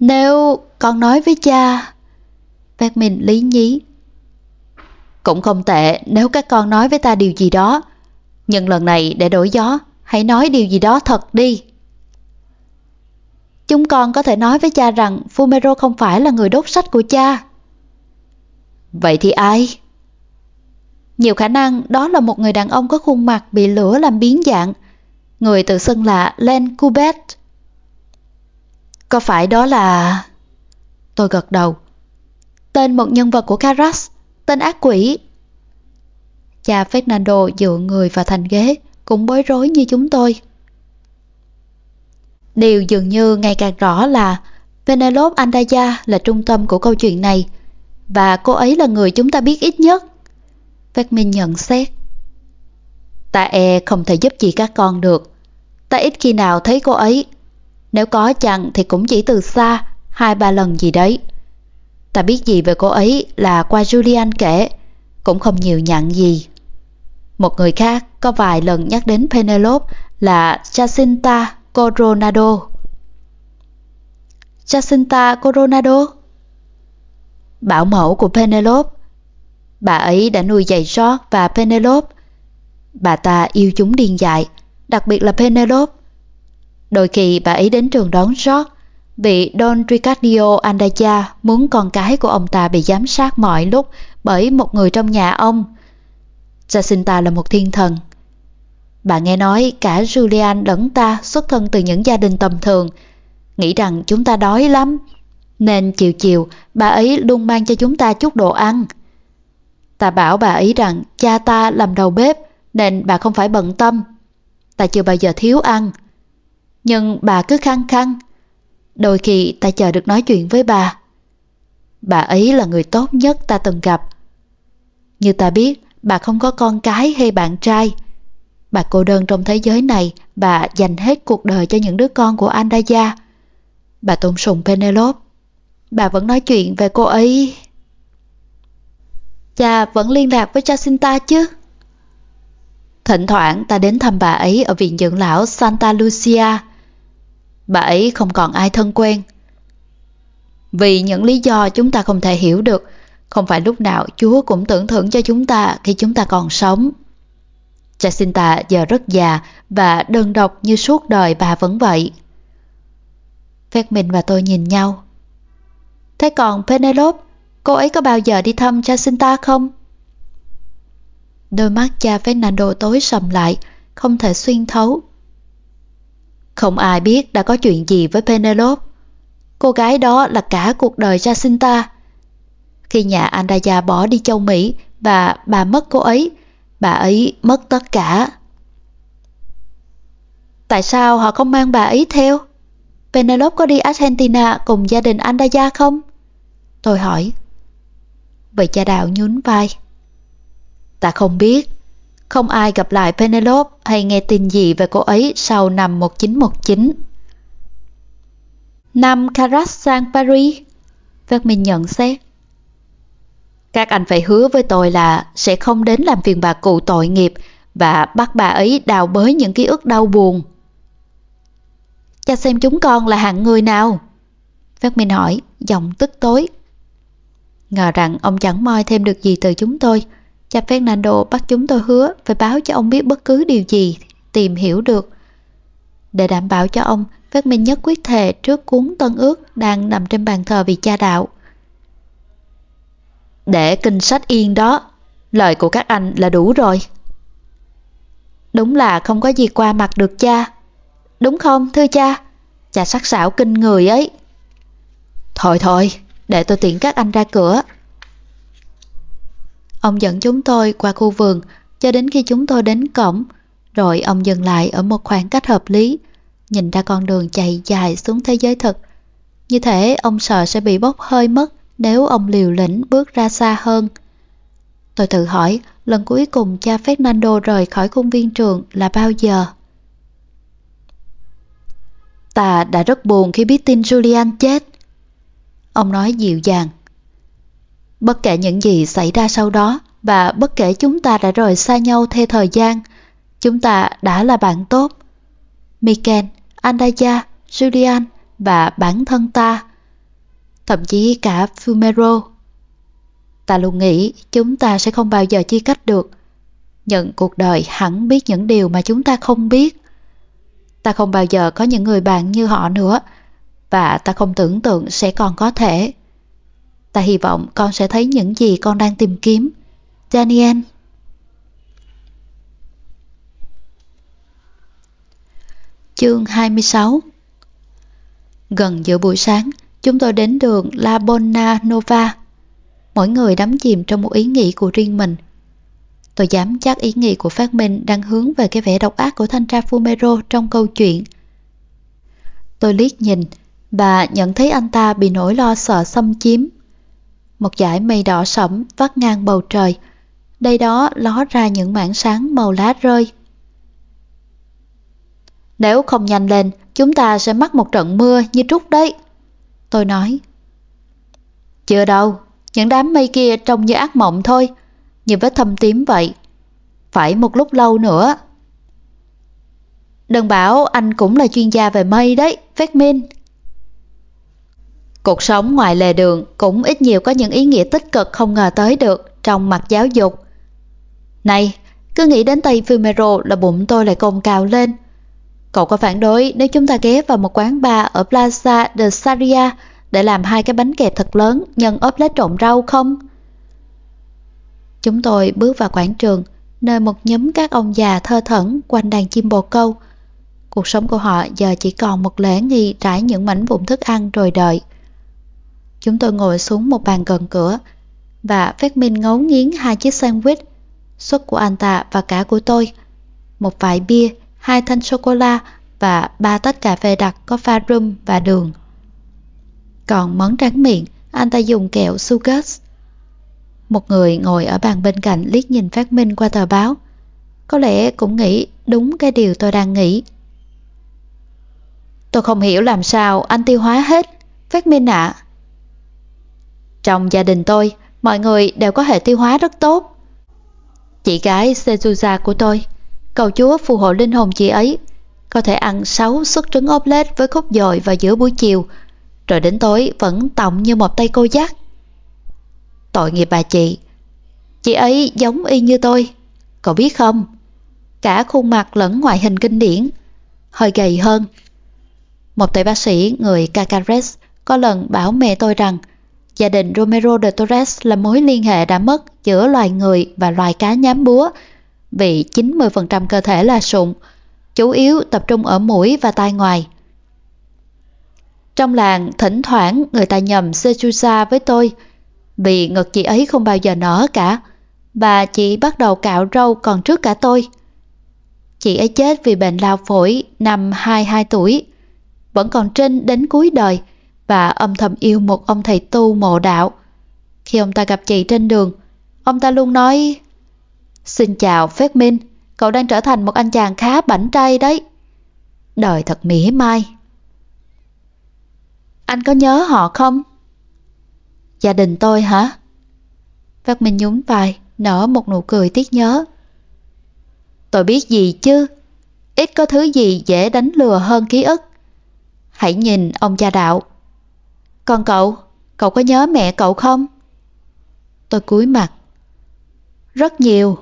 Nếu con nói với cha... Phát Minh lý nhí. Cũng không tệ nếu các con nói với ta điều gì đó. Nhưng lần này để đổi gió, hãy nói điều gì đó thật đi. Chúng con có thể nói với cha rằng Fumero không phải là người đốt sách của cha. Vậy thì ai? Nhiều khả năng đó là một người đàn ông có khuôn mặt bị lửa làm biến dạng. Người tự xưng là Len Kubet. Có phải đó là... Tôi gật đầu. Tên một nhân vật của Caras, tên ác quỷ. Cha Fernando dựa người vào thành ghế, cũng bối rối như chúng tôi. Điều dường như ngày càng rõ là Penelope Andaya là trung tâm của câu chuyện này và cô ấy là người chúng ta biết ít nhất. Phát Minh nhận xét. Ta e không thể giúp gì các con được. Ta ít khi nào thấy cô ấy. Nếu có chăng thì cũng chỉ từ xa, hai ba lần gì đấy. Ta biết gì về cô ấy là qua Julian kể, cũng không nhiều nhận gì. Một người khác có vài lần nhắc đến Penelope là Jacinta Coronado. Jacinta Coronado? Bảo mẫu của Penelope. Bà ấy đã nuôi dạy George và Penelope. Bà ta yêu chúng điên dại, đặc biệt là Penelope. Đôi khi bà ấy đến trường đón George vì Don Ricardio Andaya muốn con cái của ông ta bị giám sát mọi lúc bởi một người trong nhà ông. Jacinta là một thiên thần. Bà nghe nói cả Julian lẫn ta xuất thân từ những gia đình tầm thường, nghĩ rằng chúng ta đói lắm, nên chiều chiều bà ấy luôn mang cho chúng ta chút đồ ăn. Ta bảo bà ấy rằng cha ta làm đầu bếp nên bà không phải bận tâm. Ta chưa bao giờ thiếu ăn. Nhưng bà cứ khăng khăng. Đôi khi ta chờ được nói chuyện với bà. Bà ấy là người tốt nhất ta từng gặp. Như ta biết, bà không có con cái hay bạn trai. Bà cô đơn trong thế giới này, bà dành hết cuộc đời cho những đứa con của Andaya. Bà tôn sùng Penelope. Bà vẫn nói chuyện về cô ấy. Cha vẫn liên lạc với Jacinta chứ? Thỉnh thoảng ta đến thăm bà ấy ở viện dưỡng lão Santa Lucia. Bà ấy không còn ai thân quen. Vì những lý do chúng ta không thể hiểu được, không phải lúc nào Chúa cũng tưởng thưởng cho chúng ta khi chúng ta còn sống. Jacinta giờ rất già và đơn độc như suốt đời bà vẫn vậy. Phép mình và tôi nhìn nhau. Thế còn Penelope, cô ấy có bao giờ đi thăm Jacinta không? Đôi mắt cha Fernando tối sầm lại, không thể xuyên thấu. Không ai biết đã có chuyện gì với Penelope. Cô gái đó là cả cuộc đời Jacinta. Khi nhà Andaya bỏ đi châu Mỹ và bà mất cô ấy, bà ấy mất tất cả. Tại sao họ không mang bà ấy theo? Penelope có đi Argentina cùng gia đình Andaya không? Tôi hỏi. Vậy cha đạo nhún vai. Ta không biết. Không ai gặp lại Penelope hay nghe tin gì về cô ấy sau năm 1919. Năm Caras sang Paris, Phát Minh nhận xét. Các anh phải hứa với tôi là sẽ không đến làm phiền bà cụ tội nghiệp và bắt bà ấy đào bới những ký ức đau buồn. Cha xem chúng con là hạng người nào? Phát Minh hỏi, giọng tức tối. Ngờ rằng ông chẳng moi thêm được gì từ chúng tôi. Cha Fernando bắt chúng tôi hứa phải báo cho ông biết bất cứ điều gì tìm hiểu được. Để đảm bảo cho ông, Phát Minh nhất quyết thề trước cuốn tân ước đang nằm trên bàn thờ vì cha đạo. Để kinh sách yên đó, lời của các anh là đủ rồi. Đúng là không có gì qua mặt được cha. Đúng không, thưa cha? Cha sắc sảo kinh người ấy. Thôi thôi, để tôi tiện các anh ra cửa. Ông dẫn chúng tôi qua khu vườn cho đến khi chúng tôi đến cổng, rồi ông dừng lại ở một khoảng cách hợp lý, nhìn ra con đường chạy dài xuống thế giới thực. Như thế ông sợ sẽ bị bốc hơi mất nếu ông liều lĩnh bước ra xa hơn. Tôi tự hỏi, lần cuối cùng cha Fernando rời khỏi khuôn viên trường là bao giờ? Ta đã rất buồn khi biết tin Julian chết. Ông nói dịu dàng. Bất kể những gì xảy ra sau đó và bất kể chúng ta đã rời xa nhau theo thời gian, chúng ta đã là bạn tốt. Miken, Andaya, Julian và bản thân ta, thậm chí cả Fumero. Ta luôn nghĩ chúng ta sẽ không bao giờ chia cách được, Nhận cuộc đời hẳn biết những điều mà chúng ta không biết. Ta không bao giờ có những người bạn như họ nữa, và ta không tưởng tượng sẽ còn có thể. Ta hy vọng con sẽ thấy những gì con đang tìm kiếm. Daniel Chương 26 Gần giữa buổi sáng, chúng tôi đến đường La Bona Nova. Mỗi người đắm chìm trong một ý nghĩ của riêng mình. Tôi dám chắc ý nghĩ của phát minh đang hướng về cái vẻ độc ác của thanh tra Fumero trong câu chuyện. Tôi liếc nhìn và nhận thấy anh ta bị nỗi lo sợ xâm chiếm. Một dải mây đỏ sẫm vắt ngang bầu trời, đây đó ló ra những mảng sáng màu lá rơi. Nếu không nhanh lên, chúng ta sẽ mắc một trận mưa như trúc đấy. Tôi nói. Chưa đâu, những đám mây kia trông như ác mộng thôi, như vết thâm tím vậy. Phải một lúc lâu nữa. Đừng bảo anh cũng là chuyên gia về mây đấy, Phát Minh. Cuộc sống ngoài lề đường cũng ít nhiều có những ý nghĩa tích cực không ngờ tới được trong mặt giáo dục. Này, cứ nghĩ đến Tây Fumero là bụng tôi lại cồn cào lên. Cậu có phản đối nếu chúng ta ghé vào một quán bar ở Plaza de Saria để làm hai cái bánh kẹp thật lớn nhân ốp lết trộn rau không? Chúng tôi bước vào quảng trường, nơi một nhóm các ông già thơ thẩn quanh đàn chim bồ câu. Cuộc sống của họ giờ chỉ còn một lễ nghi trải những mảnh vụn thức ăn rồi đợi. Chúng tôi ngồi xuống một bàn gần cửa và phát minh ngấu nghiến hai chiếc sandwich, xuất của anh ta và cả của tôi. Một vài bia, hai thanh sô-cô-la và ba tách cà phê đặc có pha rum và đường. Còn món tráng miệng, anh ta dùng kẹo Sugas. Một người ngồi ở bàn bên cạnh liếc nhìn phát minh qua tờ báo. Có lẽ cũng nghĩ đúng cái điều tôi đang nghĩ. Tôi không hiểu làm sao anh tiêu hóa hết. Phát minh ạ. Trong gia đình tôi, mọi người đều có hệ tiêu hóa rất tốt. Chị gái Sezuza của tôi, cầu chúa phù hộ linh hồn chị ấy, có thể ăn 6 suất trứng ốp lết với khúc dồi vào giữa buổi chiều, rồi đến tối vẫn tọng như một tay cô giác. Tội nghiệp bà chị, chị ấy giống y như tôi, cậu biết không? Cả khuôn mặt lẫn ngoại hình kinh điển, hơi gầy hơn. Một tay bác sĩ người Cacares có lần bảo mẹ tôi rằng Gia đình Romero de Torres là mối liên hệ đã mất giữa loài người và loài cá nhám búa vì 90% cơ thể là sụn, chủ yếu tập trung ở mũi và tai ngoài. Trong làng, thỉnh thoảng người ta nhầm Sechusa với tôi vì ngực chị ấy không bao giờ nở cả và chị bắt đầu cạo râu còn trước cả tôi. Chị ấy chết vì bệnh lao phổi năm 22 tuổi, vẫn còn trinh đến cuối đời và âm thầm yêu một ông thầy tu mộ đạo. Khi ông ta gặp chị trên đường, ông ta luôn nói Xin chào Phép Minh, cậu đang trở thành một anh chàng khá bảnh trai đấy. Đời thật mỉa mai. Anh có nhớ họ không? Gia đình tôi hả? Phát Minh nhún vai, nở một nụ cười tiếc nhớ. Tôi biết gì chứ, ít có thứ gì dễ đánh lừa hơn ký ức. Hãy nhìn ông cha đạo, còn cậu, cậu có nhớ mẹ cậu không? Tôi cúi mặt. Rất nhiều.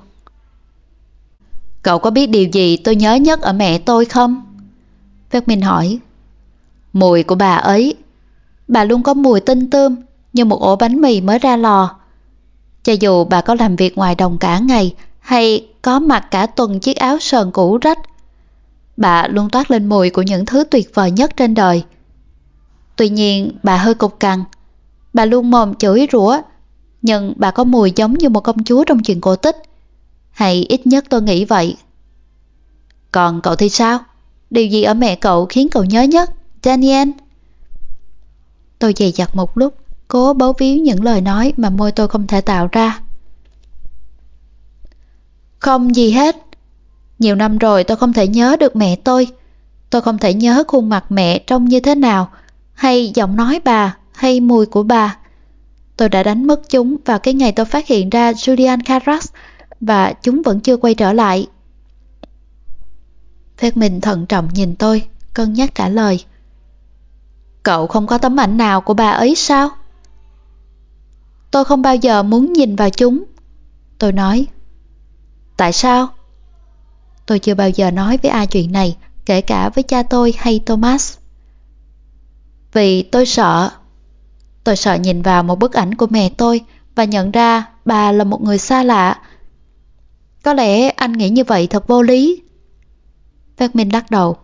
Cậu có biết điều gì tôi nhớ nhất ở mẹ tôi không? Phép Minh hỏi. Mùi của bà ấy. Bà luôn có mùi tinh tươm như một ổ bánh mì mới ra lò. Cho dù bà có làm việc ngoài đồng cả ngày hay có mặc cả tuần chiếc áo sờn cũ rách, bà luôn toát lên mùi của những thứ tuyệt vời nhất trên đời. Tuy nhiên bà hơi cục cằn Bà luôn mồm chửi rủa Nhưng bà có mùi giống như một công chúa trong chuyện cổ tích hay ít nhất tôi nghĩ vậy Còn cậu thì sao? Điều gì ở mẹ cậu khiến cậu nhớ nhất? Daniel Tôi dày dặt một lúc cố bấu víu những lời nói mà môi tôi không thể tạo ra. Không gì hết. Nhiều năm rồi tôi không thể nhớ được mẹ tôi. Tôi không thể nhớ khuôn mặt mẹ trông như thế nào, hay giọng nói bà, hay mùi của bà. Tôi đã đánh mất chúng vào cái ngày tôi phát hiện ra Julian Carras và chúng vẫn chưa quay trở lại. Phép mình thận trọng nhìn tôi, cân nhắc trả lời. Cậu không có tấm ảnh nào của bà ấy sao? Tôi không bao giờ muốn nhìn vào chúng. Tôi nói. Tại sao? Tôi chưa bao giờ nói với ai chuyện này, kể cả với cha tôi hay Thomas. Vì tôi sợ. Tôi sợ nhìn vào một bức ảnh của mẹ tôi và nhận ra bà là một người xa lạ. Có lẽ anh nghĩ như vậy thật vô lý. Phát Minh lắc đầu.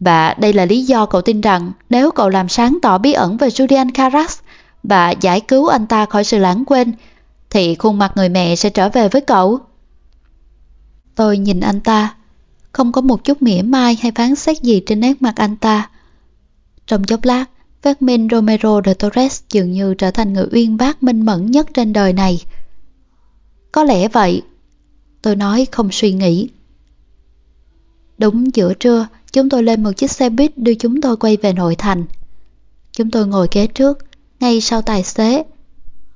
Và đây là lý do cậu tin rằng nếu cậu làm sáng tỏ bí ẩn về Julian Carras và giải cứu anh ta khỏi sự lãng quên, thì khuôn mặt người mẹ sẽ trở về với cậu. Tôi nhìn anh ta, không có một chút mỉa mai hay phán xét gì trên nét mặt anh ta. Trong chốc lát, phát minh Romero de Torres dường như trở thành người uyên bác minh mẫn nhất trên đời này. Có lẽ vậy, tôi nói không suy nghĩ. Đúng giữa trưa, chúng tôi lên một chiếc xe buýt đưa chúng tôi quay về nội thành. Chúng tôi ngồi kế trước, ngay sau tài xế.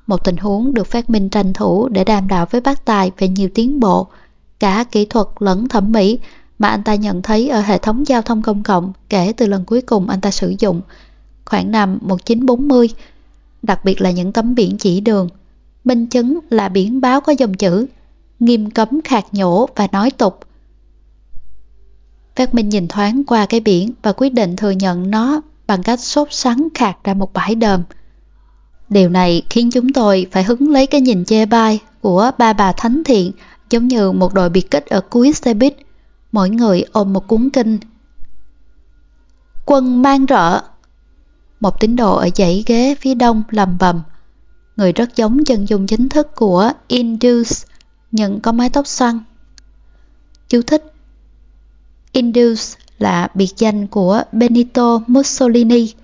Một tình huống được phát minh tranh thủ để đàm đạo với bác Tài về nhiều tiến bộ, cả kỹ thuật lẫn thẩm mỹ mà anh ta nhận thấy ở hệ thống giao thông công cộng kể từ lần cuối cùng anh ta sử dụng, khoảng năm 1940, đặc biệt là những tấm biển chỉ đường. Minh chứng là biển báo có dòng chữ nghiêm cấm khạc nhổ và nói tục. Phát Minh nhìn thoáng qua cái biển và quyết định thừa nhận nó bằng cách sốt sắng khạc ra một bãi đờm. Điều này khiến chúng tôi phải hứng lấy cái nhìn chê bai của ba bà thánh thiện giống như một đội biệt kích ở cuối xe buýt, mỗi người ôm một cuốn kinh. Quân mang rợ Một tín đồ ở dãy ghế phía đông lầm bầm. Người rất giống chân dung chính thức của Indus, nhận có mái tóc xoăn. Chú thích Indus là biệt danh của Benito Mussolini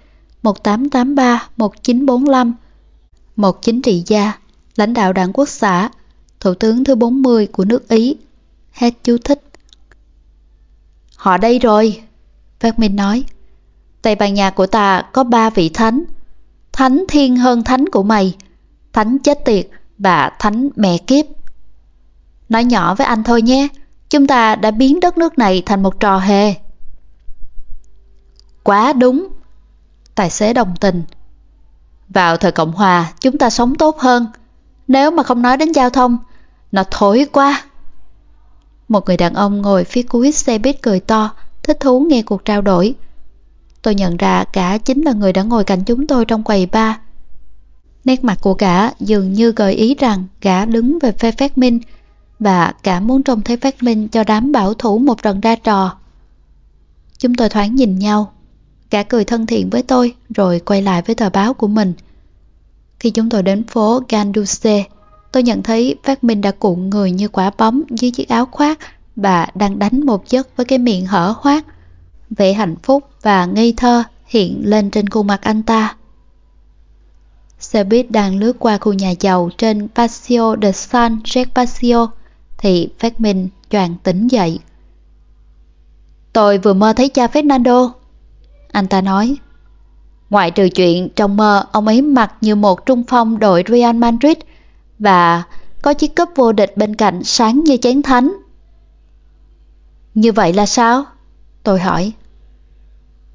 1883-1945, một chính trị gia, lãnh đạo đảng quốc xã, thủ tướng thứ 40 của nước Ý. Hết chú thích. Họ đây rồi, Phát Minh nói. Tây Ban Nha của ta có ba vị thánh. Thánh thiên hơn thánh của mày, thánh chết tiệt và thánh mẹ kiếp. Nói nhỏ với anh thôi nhé, chúng ta đã biến đất nước này thành một trò hề. Quá đúng. Tài xế đồng tình. Vào thời Cộng Hòa, chúng ta sống tốt hơn. Nếu mà không nói đến giao thông, nó thối quá. Một người đàn ông ngồi phía cuối xe buýt cười to, thích thú nghe cuộc trao đổi. Tôi nhận ra cả chính là người đã ngồi cạnh chúng tôi trong quầy ba. Nét mặt của cả dường như gợi ý rằng gã đứng về phe phát minh và cả muốn trông thấy phát minh cho đám bảo thủ một trận ra trò. Chúng tôi thoáng nhìn nhau, cả cười thân thiện với tôi rồi quay lại với tờ báo của mình. Khi chúng tôi đến phố Ganduce, tôi nhận thấy phát minh đã cuộn người như quả bóng dưới chiếc áo khoác và đang đánh một giấc với cái miệng hở hoác. Vẻ hạnh phúc và ngây thơ hiện lên trên khuôn mặt anh ta. Xe buýt đang lướt qua khu nhà giàu trên Paseo de San Gervasio thì phát minh choàng tỉnh dậy. Tôi vừa mơ thấy cha Fernando. Anh ta nói. Ngoại trừ chuyện trong mơ ông ấy mặc như một trung phong đội Real Madrid và có chiếc cúp vô địch bên cạnh sáng như chén thánh. Như vậy là sao? Tôi hỏi.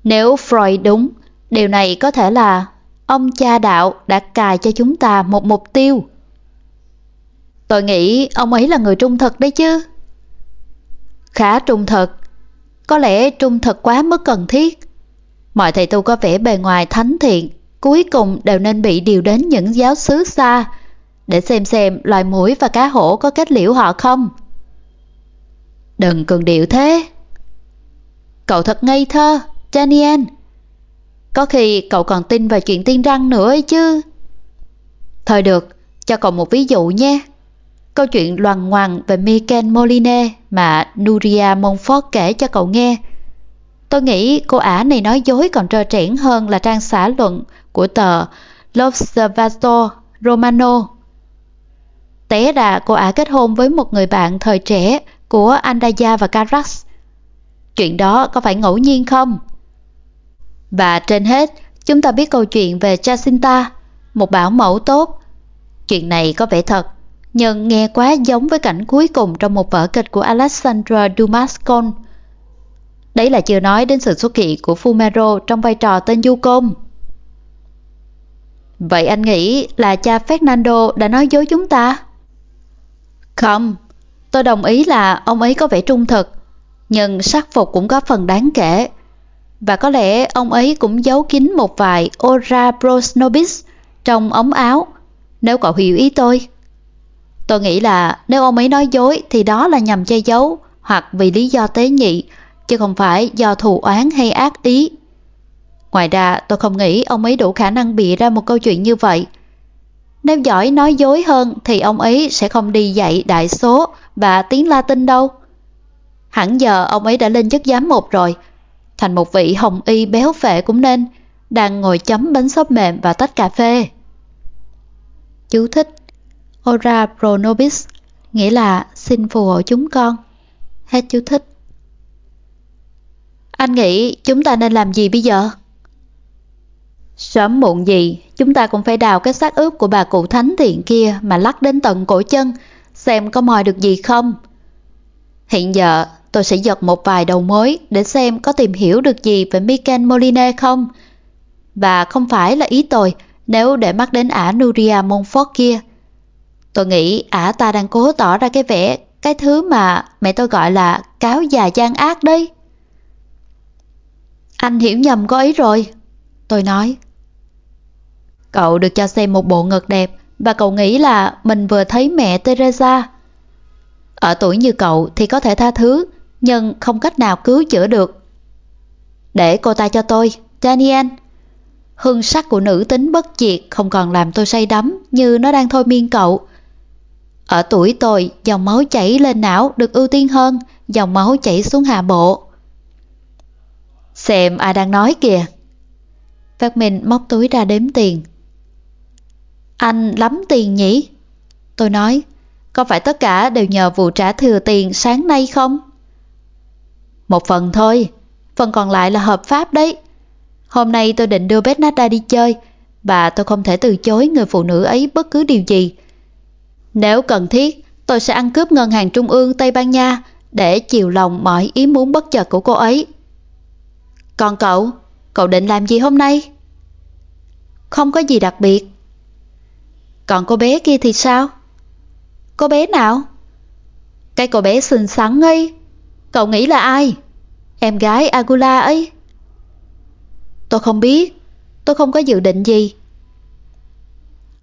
Nếu Freud đúng, điều này có thể là ông cha đạo đã cài cho chúng ta một mục tiêu. Tôi nghĩ ông ấy là người trung thực đấy chứ. Khá trung thực. Có lẽ trung thực quá mức cần thiết. Mọi thầy tu có vẻ bề ngoài thánh thiện, cuối cùng đều nên bị điều đến những giáo xứ xa, để xem xem loài mũi và cá hổ có kết liễu họ không. Đừng cường điệu thế. Cậu thật ngây thơ, Daniel. Có khi cậu còn tin vào chuyện tiên răng nữa ấy chứ. Thôi được, cho cậu một ví dụ nhé. Câu chuyện loằng ngoằng về Michael Moline mà Nuria Montfort kể cho cậu nghe. Tôi nghĩ cô ả này nói dối còn trơ trẽn hơn là trang xã luận của tờ L'Osservatore Romano. Té ra cô ả kết hôn với một người bạn thời trẻ của Andaya và Carax. Chuyện đó có phải ngẫu nhiên không? Và trên hết, chúng ta biết câu chuyện về Jacinta, một bảo mẫu tốt. Chuyện này có vẻ thật, nhưng nghe quá giống với cảnh cuối cùng trong một vở kịch của Alexandra Dumas Con. Đấy là chưa nói đến sự xuất hiện của Fumero trong vai trò tên Du Côn. Vậy anh nghĩ là cha Fernando đã nói dối chúng ta? Không, tôi đồng ý là ông ấy có vẻ trung thực, nhưng sắc phục cũng có phần đáng kể. Và có lẽ ông ấy cũng giấu kín một vài ora Prosnobis trong ống áo, nếu cậu hiểu ý tôi. Tôi nghĩ là nếu ông ấy nói dối thì đó là nhằm che giấu hoặc vì lý do tế nhị, chứ không phải do thù oán hay ác ý. Ngoài ra tôi không nghĩ ông ấy đủ khả năng bịa ra một câu chuyện như vậy. Nếu giỏi nói dối hơn thì ông ấy sẽ không đi dạy đại số và tiếng Latin đâu. Hẳn giờ ông ấy đã lên chức giám mục rồi, thành một vị hồng y béo phệ cũng nên, đang ngồi chấm bánh xốp mềm và tách cà phê. Chú thích Ora pro nobis, nghĩa là xin phù hộ chúng con. Hết chú thích. Anh nghĩ chúng ta nên làm gì bây giờ? Sớm muộn gì, chúng ta cũng phải đào cái xác ướp của bà cụ thánh thiện kia mà lắc đến tận cổ chân, xem có mòi được gì không. Hiện giờ, tôi sẽ giật một vài đầu mối để xem có tìm hiểu được gì về Miken Moline không. Và không phải là ý tôi nếu để mắt đến ả Nuria Monfort kia. Tôi nghĩ ả ta đang cố tỏ ra cái vẻ, cái thứ mà mẹ tôi gọi là cáo già gian ác đấy. Anh hiểu nhầm có ý rồi. Tôi nói. Cậu được cho xem một bộ ngực đẹp và cậu nghĩ là mình vừa thấy mẹ Teresa. Ở tuổi như cậu thì có thể tha thứ, nhưng không cách nào cứu chữa được. Để cô ta cho tôi, Daniel. Hương sắc của nữ tính bất diệt không còn làm tôi say đắm như nó đang thôi miên cậu. Ở tuổi tôi, dòng máu chảy lên não được ưu tiên hơn dòng máu chảy xuống hạ bộ. Xem ai đang nói kìa. Phát Minh móc túi ra đếm tiền. Anh lắm tiền nhỉ? Tôi nói, có phải tất cả đều nhờ vụ trả thừa tiền sáng nay không? Một phần thôi, phần còn lại là hợp pháp đấy. Hôm nay tôi định đưa Bernarda đi chơi và tôi không thể từ chối người phụ nữ ấy bất cứ điều gì. Nếu cần thiết, tôi sẽ ăn cướp ngân hàng trung ương Tây Ban Nha để chiều lòng mọi ý muốn bất chợt của cô ấy. Còn cậu, cậu định làm gì hôm nay? Không có gì đặc biệt. Còn cô bé kia thì sao? Cô bé nào? Cái cô bé xinh xắn ấy. Cậu nghĩ là ai? Em gái Agula ấy. Tôi không biết. Tôi không có dự định gì.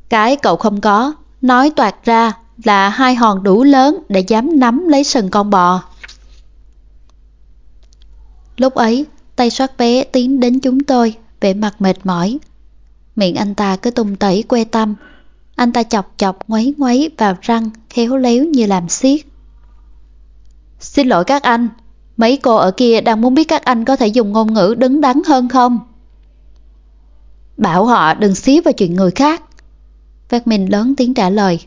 Cái cậu không có, nói toạt ra là hai hòn đủ lớn để dám nắm lấy sừng con bò. Lúc ấy, tay soát vé tiến đến chúng tôi, vẻ mặt mệt mỏi. Miệng anh ta cứ tung tẩy quê tâm. Anh ta chọc chọc ngoáy ngoáy vào răng, khéo léo như làm xiết. Xin lỗi các anh, mấy cô ở kia đang muốn biết các anh có thể dùng ngôn ngữ đứng đắn hơn không? Bảo họ đừng xí vào chuyện người khác. Phát Minh lớn tiếng trả lời.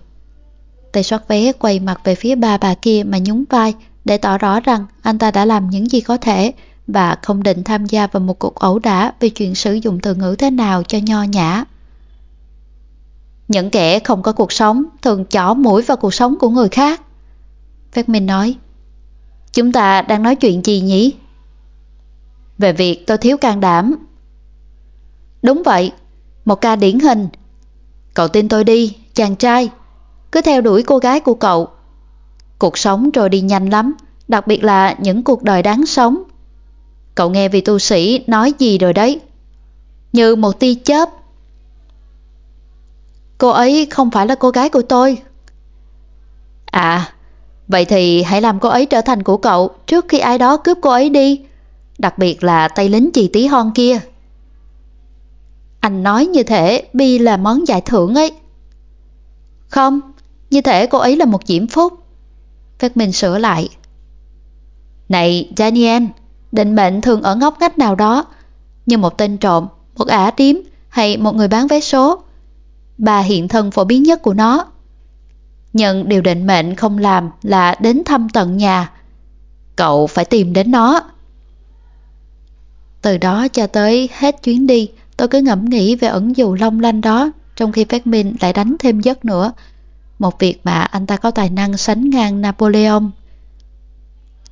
Tay soát vé quay mặt về phía ba bà kia mà nhún vai để tỏ rõ rằng anh ta đã làm những gì có thể và không định tham gia vào một cuộc ẩu đả về chuyện sử dụng từ ngữ thế nào cho nho nhã. Những kẻ không có cuộc sống thường chỏ mũi vào cuộc sống của người khác. Phát Minh nói, chúng ta đang nói chuyện gì nhỉ? Về việc tôi thiếu can đảm. Đúng vậy, một ca điển hình. Cậu tin tôi đi, chàng trai. Cứ theo đuổi cô gái của cậu. Cuộc sống rồi đi nhanh lắm, đặc biệt là những cuộc đời đáng sống. Cậu nghe vị tu sĩ nói gì rồi đấy? Như một tia chớp. Cô ấy không phải là cô gái của tôi. À, vậy thì hãy làm cô ấy trở thành của cậu trước khi ai đó cướp cô ấy đi. Đặc biệt là tay lính chì tí hon kia. Anh nói như thể Bi là món giải thưởng ấy. Không, như thể cô ấy là một diễm phúc. Phát mình sửa lại. Này Daniel, định mệnh thường ở ngóc ngách nào đó, như một tên trộm, một ả điếm hay một người bán vé số, bà hiện thân phổ biến nhất của nó. Nhận điều định mệnh không làm là đến thăm tận nhà. Cậu phải tìm đến nó. Từ đó cho tới hết chuyến đi, tôi cứ ngẫm nghĩ về ẩn dụ long lanh đó, trong khi phát minh lại đánh thêm giấc nữa. Một việc mà anh ta có tài năng sánh ngang Napoleon.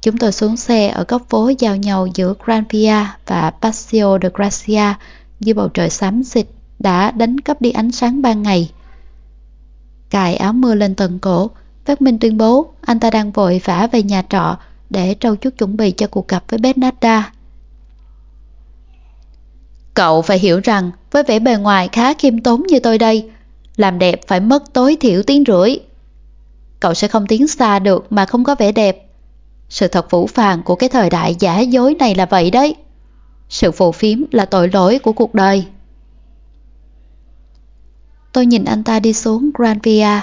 Chúng tôi xuống xe ở góc phố giao nhau giữa Gran Via và Paseo de Gracia dưới bầu trời xám xịt đã đánh cắp đi ánh sáng ban ngày. Cài áo mưa lên tận cổ, Phát Minh tuyên bố anh ta đang vội vã về nhà trọ để trâu chút chuẩn bị cho cuộc gặp với Bernarda. Cậu phải hiểu rằng với vẻ bề ngoài khá khiêm tốn như tôi đây, làm đẹp phải mất tối thiểu tiếng rưỡi. Cậu sẽ không tiến xa được mà không có vẻ đẹp. Sự thật vũ phàng của cái thời đại giả dối này là vậy đấy. Sự phù phiếm là tội lỗi của cuộc đời. Tôi nhìn anh ta đi xuống Grand Via.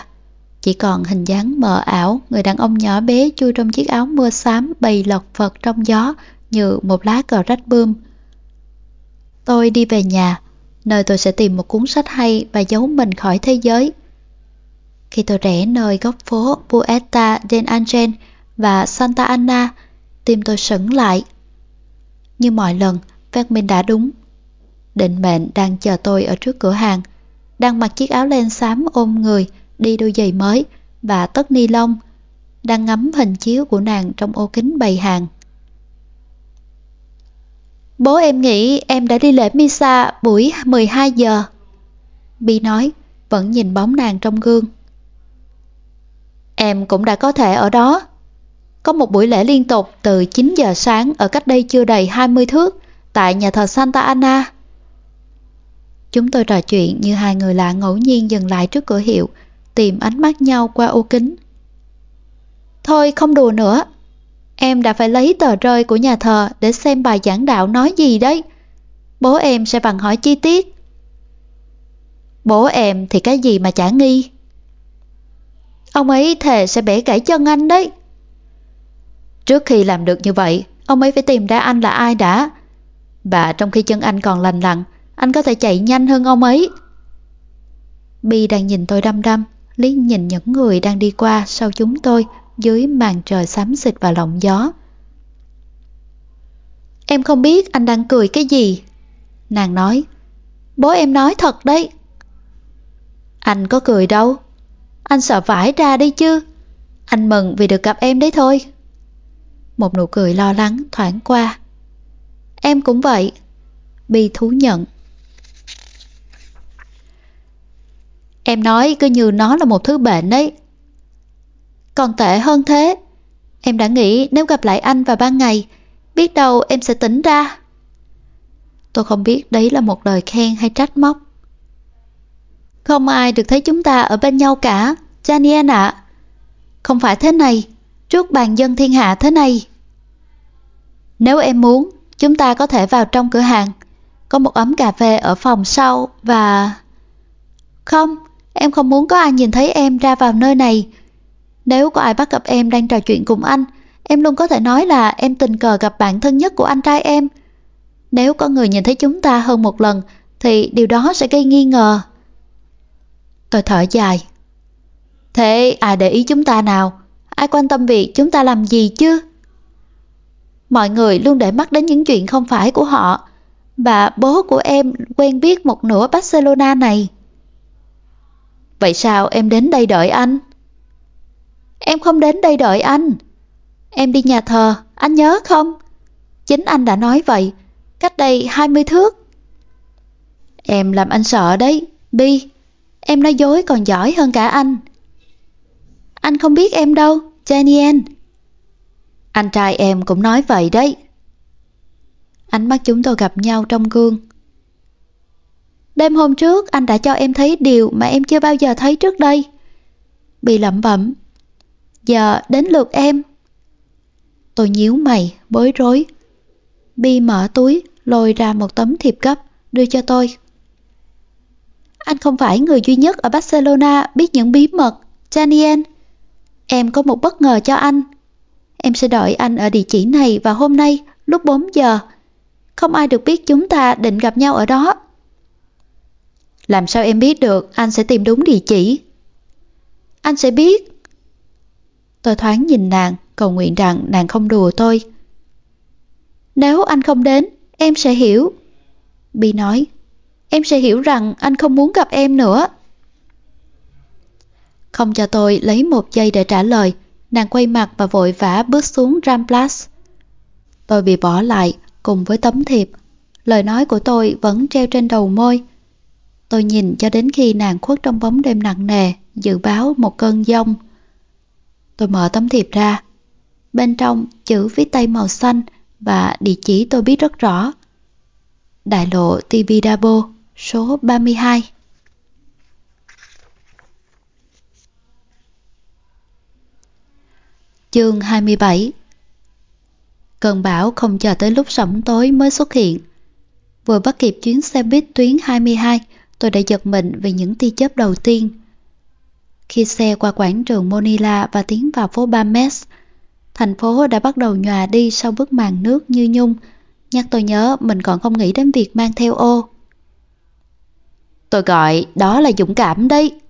Chỉ còn hình dáng mờ ảo, người đàn ông nhỏ bé chui trong chiếc áo mưa xám bầy lật phật trong gió như một lá cờ rách bươm. Tôi đi về nhà, nơi tôi sẽ tìm một cuốn sách hay và giấu mình khỏi thế giới. Khi tôi rẽ nơi góc phố Puerta del Angel và Santa Ana, tim tôi sững lại. Như mọi lần, phát minh đã đúng. Định mệnh đang chờ tôi ở trước cửa hàng, đang mặc chiếc áo len xám ôm người, đi đôi giày mới và tất ni lông, đang ngắm hình chiếu của nàng trong ô kính bày hàng. Bố em nghĩ em đã đi lễ Misa buổi 12 giờ. Bi nói, vẫn nhìn bóng nàng trong gương. Em cũng đã có thể ở đó. Có một buổi lễ liên tục từ 9 giờ sáng ở cách đây chưa đầy 20 thước tại nhà thờ Santa Ana. Chúng tôi trò chuyện như hai người lạ ngẫu nhiên dừng lại trước cửa hiệu, tìm ánh mắt nhau qua ô kính. Thôi không đùa nữa, em đã phải lấy tờ rơi của nhà thờ để xem bài giảng đạo nói gì đấy. Bố em sẽ bằng hỏi chi tiết. Bố em thì cái gì mà chả nghi. Ông ấy thề sẽ bẻ gãy chân anh đấy. Trước khi làm được như vậy, ông ấy phải tìm ra anh là ai đã. Và trong khi chân anh còn lành lặn, anh có thể chạy nhanh hơn ông ấy. Bi đang nhìn tôi đăm đăm, liếc nhìn những người đang đi qua sau chúng tôi dưới màn trời xám xịt và lộng gió. Em không biết anh đang cười cái gì. Nàng nói, bố em nói thật đấy. Anh có cười đâu. Anh sợ vải ra đi chứ. Anh mừng vì được gặp em đấy thôi. Một nụ cười lo lắng thoảng qua. Em cũng vậy. Bi thú nhận. Em nói cứ như nó là một thứ bệnh đấy. Còn tệ hơn thế. Em đã nghĩ nếu gặp lại anh vào ban ngày, biết đâu em sẽ tỉnh ra. Tôi không biết đấy là một lời khen hay trách móc. Không ai được thấy chúng ta ở bên nhau cả, Janien ạ. Không phải thế này, trước bàn dân thiên hạ thế này. Nếu em muốn, chúng ta có thể vào trong cửa hàng. Có một ấm cà phê ở phòng sau và... Không, em không muốn có ai nhìn thấy em ra vào nơi này. Nếu có ai bắt gặp em đang trò chuyện cùng anh, em luôn có thể nói là em tình cờ gặp bạn thân nhất của anh trai em. Nếu có người nhìn thấy chúng ta hơn một lần, thì điều đó sẽ gây nghi ngờ. Tôi thở dài. Thế ai để ý chúng ta nào? Ai quan tâm việc chúng ta làm gì chứ? Mọi người luôn để mắt đến những chuyện không phải của họ. bà bố của em quen biết một nửa Barcelona này. Vậy sao em đến đây đợi anh? Em không đến đây đợi anh. Em đi nhà thờ, anh nhớ không? Chính anh đã nói vậy, cách đây 20 thước. Em làm anh sợ đấy, Bi. Em nói dối còn giỏi hơn cả anh. Anh không biết em đâu, Janien. Anh trai em cũng nói vậy đấy. Ánh mắt chúng tôi gặp nhau trong gương. Đêm hôm trước anh đã cho em thấy điều mà em chưa bao giờ thấy trước đây. Bị lẩm bẩm. Giờ đến lượt em. Tôi nhíu mày, bối rối. Bi mở túi, lôi ra một tấm thiệp gấp, đưa cho tôi. Anh không phải người duy nhất ở Barcelona biết những bí mật, Daniel. Em có một bất ngờ cho anh. Em sẽ đợi anh ở địa chỉ này vào hôm nay lúc 4 giờ. Không ai được biết chúng ta định gặp nhau ở đó. Làm sao em biết được anh sẽ tìm đúng địa chỉ? Anh sẽ biết. Tôi thoáng nhìn nàng, cầu nguyện rằng nàng không đùa tôi. Nếu anh không đến, em sẽ hiểu. Bi nói, em sẽ hiểu rằng anh không muốn gặp em nữa. Không cho tôi lấy một giây để trả lời, nàng quay mặt và vội vã bước xuống Ramplas. Tôi bị bỏ lại cùng với tấm thiệp. Lời nói của tôi vẫn treo trên đầu môi. Tôi nhìn cho đến khi nàng khuất trong bóng đêm nặng nề, dự báo một cơn giông. Tôi mở tấm thiệp ra. Bên trong chữ viết tay màu xanh và địa chỉ tôi biết rất rõ. Đại lộ TV Dabo, số 32. Chương 27 Cơn bão không chờ tới lúc sẩm tối mới xuất hiện. Vừa bắt kịp chuyến xe buýt tuyến 22, tôi đã giật mình vì những tia chớp đầu tiên. Khi xe qua quảng trường Monila và tiến vào phố Bames, thành phố đã bắt đầu nhòa đi sau bức màn nước như nhung, nhắc tôi nhớ mình còn không nghĩ đến việc mang theo ô. Tôi gọi đó là dũng cảm đấy.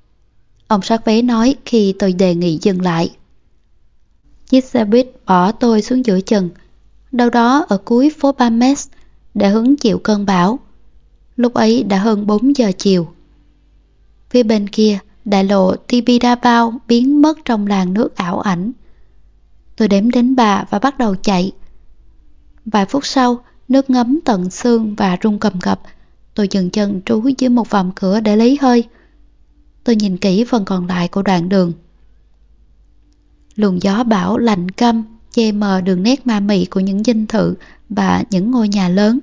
Ông sát vé nói khi tôi đề nghị dừng lại. Chiếc xe buýt bỏ tôi xuống giữa chừng, đâu đó ở cuối phố Bames để hứng chịu cơn bão. Lúc ấy đã hơn 4 giờ chiều. Phía bên kia, đại lộ Tibidabao biến mất trong làn nước ảo ảnh. Tôi đếm đến bà và bắt đầu chạy. Vài phút sau, nước ngấm tận xương và rung cầm cập. Tôi dừng chân trú dưới một vòng cửa để lấy hơi. Tôi nhìn kỹ phần còn lại của đoạn đường. Luồng gió bão lạnh căm che mờ đường nét ma mị của những dinh thự và những ngôi nhà lớn,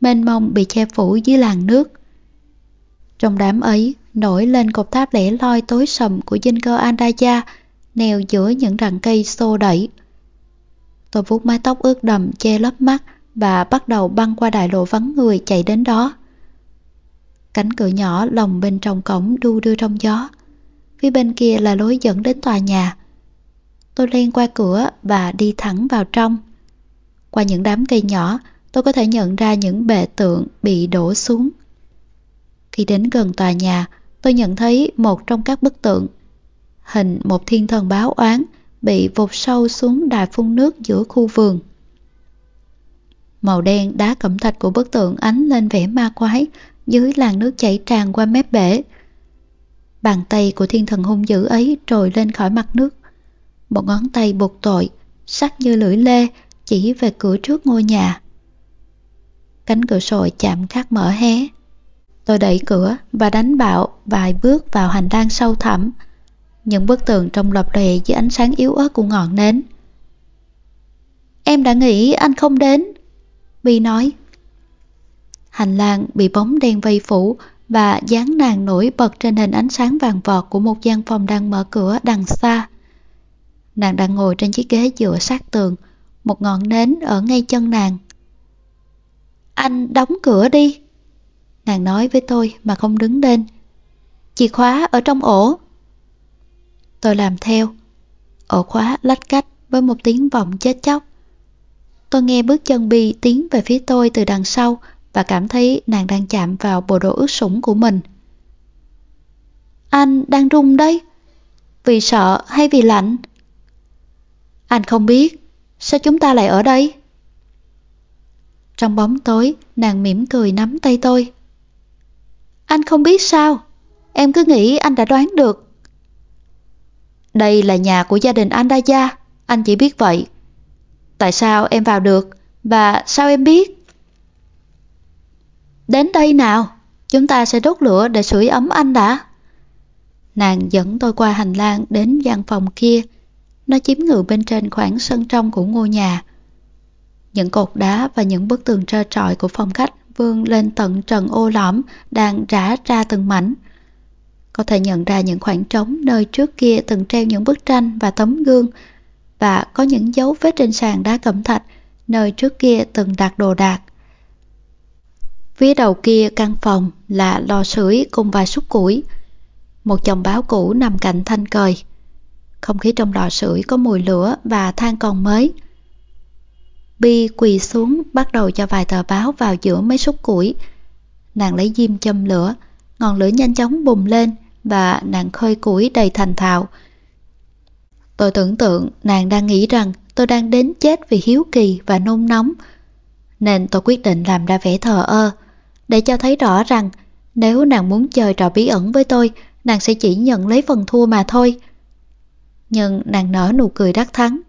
mênh mông bị che phủ dưới làn nước. Trong đám ấy, nổi lên cột tháp lẻ loi tối sầm của dinh cơ Andaya, nèo giữa những rặng cây xô đẩy. Tôi vuốt mái tóc ướt đầm che lấp mắt và bắt đầu băng qua đại lộ vắng người chạy đến đó. Cánh cửa nhỏ lồng bên trong cổng đu đưa trong gió. Phía bên kia là lối dẫn đến tòa nhà. Tôi len qua cửa và đi thẳng vào trong. Qua những đám cây nhỏ, tôi có thể nhận ra những bệ tượng bị đổ xuống. Khi đến gần tòa nhà, tôi nhận thấy một trong các bức tượng. Hình một thiên thần báo oán bị vụt sâu xuống đài phun nước giữa khu vườn. Màu đen đá cẩm thạch của bức tượng ánh lên vẻ ma quái dưới làn nước chảy tràn qua mép bể. Bàn tay của thiên thần hung dữ ấy trồi lên khỏi mặt nước. Một ngón tay buộc tội, sắc như lưỡi lê, chỉ về cửa trước ngôi nhà. Cánh cửa sổ chạm khắc mở hé. Tôi đẩy cửa và đánh bạo vài bước vào hành lang sâu thẳm. Những bức tường trong lập lòe dưới ánh sáng yếu ớt của ngọn nến. Em đã nghĩ anh không đến. Bi nói. Hành lang bị bóng đen vây phủ và dáng nàng nổi bật trên hình ánh sáng vàng vọt của một gian phòng đang mở cửa đằng xa. Nàng đang ngồi trên chiếc ghế dựa sát tường, một ngọn nến ở ngay chân nàng. Anh đóng cửa đi. Nàng nói với tôi mà không đứng lên. Chìa khóa ở trong ổ. Tôi làm theo. Ổ khóa lách cách với một tiếng vọng chết chóc. Tôi nghe bước chân Bi tiến về phía tôi từ đằng sau và cảm thấy nàng đang chạm vào bộ đồ ướt sũng của mình. Anh đang run đấy. Vì sợ hay vì lạnh? Anh không biết, sao chúng ta lại ở đây? Trong bóng tối, nàng mỉm cười nắm tay tôi. Anh không biết sao, em cứ nghĩ anh đã đoán được. Đây là nhà của gia đình Andaya, anh chỉ biết vậy. Tại sao em vào được và sao em biết? Đến đây nào, chúng ta sẽ đốt lửa để sưởi ấm anh đã. Nàng dẫn tôi qua hành lang đến gian phòng kia nó chiếm ngự bên trên khoảng sân trong của ngôi nhà. Những cột đá và những bức tường trơ trọi của phòng khách vươn lên tận trần ô lõm đang rã ra từng mảnh. Có thể nhận ra những khoảng trống nơi trước kia từng treo những bức tranh và tấm gương, và có những dấu vết trên sàn đá cẩm thạch nơi trước kia từng đặt đồ đạc. Phía đầu kia căn phòng là lò sưởi cùng vài xúc củi. Một chồng báo cũ nằm cạnh thanh cời. Không khí trong lò sưởi có mùi lửa và than còn mới. Bi quỳ xuống bắt đầu cho vài tờ báo vào giữa mấy xúc củi. Nàng lấy diêm châm lửa, ngọn lửa nhanh chóng bùng lên và nàng khơi củi đầy thành thạo. Tôi tưởng tượng nàng đang nghĩ rằng tôi đang đến chết vì hiếu kỳ và nôn nóng, nên tôi quyết định làm ra vẻ thờ ơ, để cho thấy rõ rằng nếu nàng muốn chơi trò bí ẩn với tôi, nàng sẽ chỉ nhận lấy phần thua mà thôi. Nhưng nàng nở nụ cười đắc thắng,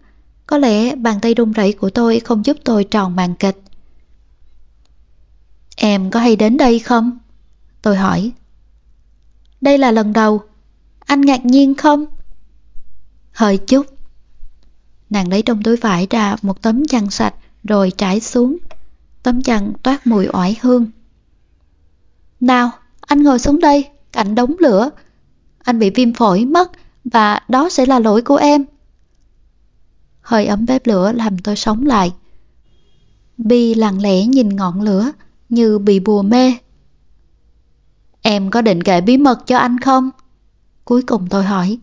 có lẽ bàn tay run rẩy của tôi không giúp tôi tròn màn kịch. Em có hay đến đây không? Tôi hỏi. Đây là lần đầu. Anh ngạc nhiên không? Hơi chút. Nàng lấy trong túi vải ra một tấm chăn sạch rồi trải xuống. Tấm chăn toát mùi oải hương. Nào, anh ngồi xuống đây, cạnh đống lửa. Anh bị viêm phổi mất và đó sẽ là lỗi của em. Hơi ấm bếp lửa làm tôi sống lại. Bi lặng lẽ nhìn ngọn lửa như bị bùa mê. Em có định kể bí mật cho anh không? Cuối cùng tôi hỏi.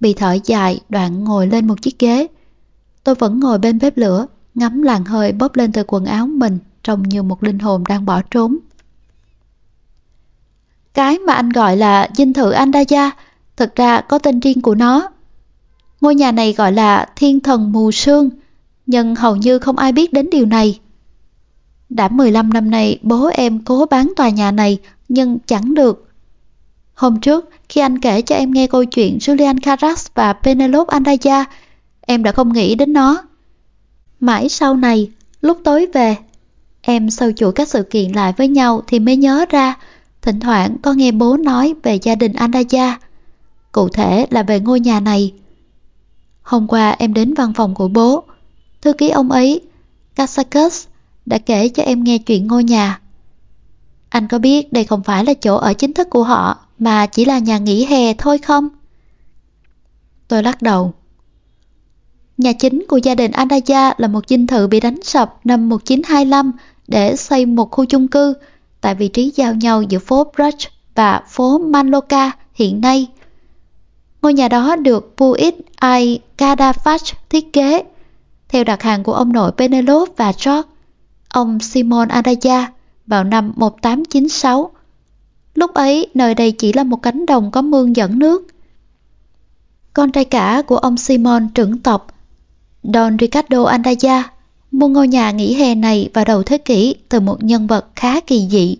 Bị thở dài đoạn ngồi lên một chiếc ghế. Tôi vẫn ngồi bên bếp lửa, ngắm làn hơi bốc lên từ quần áo mình trông như một linh hồn đang bỏ trốn. Cái mà anh gọi là dinh thự Andaya thực ra có tên riêng của nó. Ngôi nhà này gọi là Thiên Thần Mù Sương, nhưng hầu như không ai biết đến điều này. Đã 15 năm nay bố em cố bán tòa nhà này nhưng chẳng được. Hôm trước, khi anh kể cho em nghe câu chuyện Julian Carras và Penelope Andaya, em đã không nghĩ đến nó. Mãi sau này, lúc tối về, em sâu chuỗi các sự kiện lại với nhau thì mới nhớ ra, thỉnh thoảng có nghe bố nói về gia đình Andaya, cụ thể là về ngôi nhà này. Hôm qua em đến văn phòng của bố, thư ký ông ấy, Kasakus, đã kể cho em nghe chuyện ngôi nhà. Anh có biết đây không phải là chỗ ở chính thức của họ mà chỉ là nhà nghỉ hè thôi không? Tôi lắc đầu. Nhà chính của gia đình Anaya là một dinh thự bị đánh sập năm 1925 để xây một khu chung cư tại vị trí giao nhau giữa phố Bruch và phố Manloka hiện nay. Ngôi nhà đó được Puit I. Kadafach thiết kế theo đặt hàng của ông nội Penelope và George, ông Simon Adaya vào năm 1896. Lúc ấy, nơi đây chỉ là một cánh đồng có mương dẫn nước. Con trai cả của ông Simon trưởng tộc, Don Ricardo Andaya, mua ngôi nhà nghỉ hè này vào đầu thế kỷ từ một nhân vật khá kỳ dị,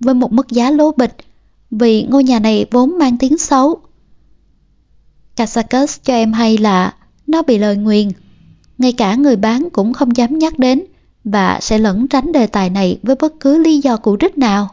với một mức giá lố bịch, vì ngôi nhà này vốn mang tiếng xấu. Casacus cho em hay là nó bị lời nguyền. Ngay cả người bán cũng không dám nhắc đến và sẽ lẩn tránh đề tài này với bất cứ lý do cụ rích nào.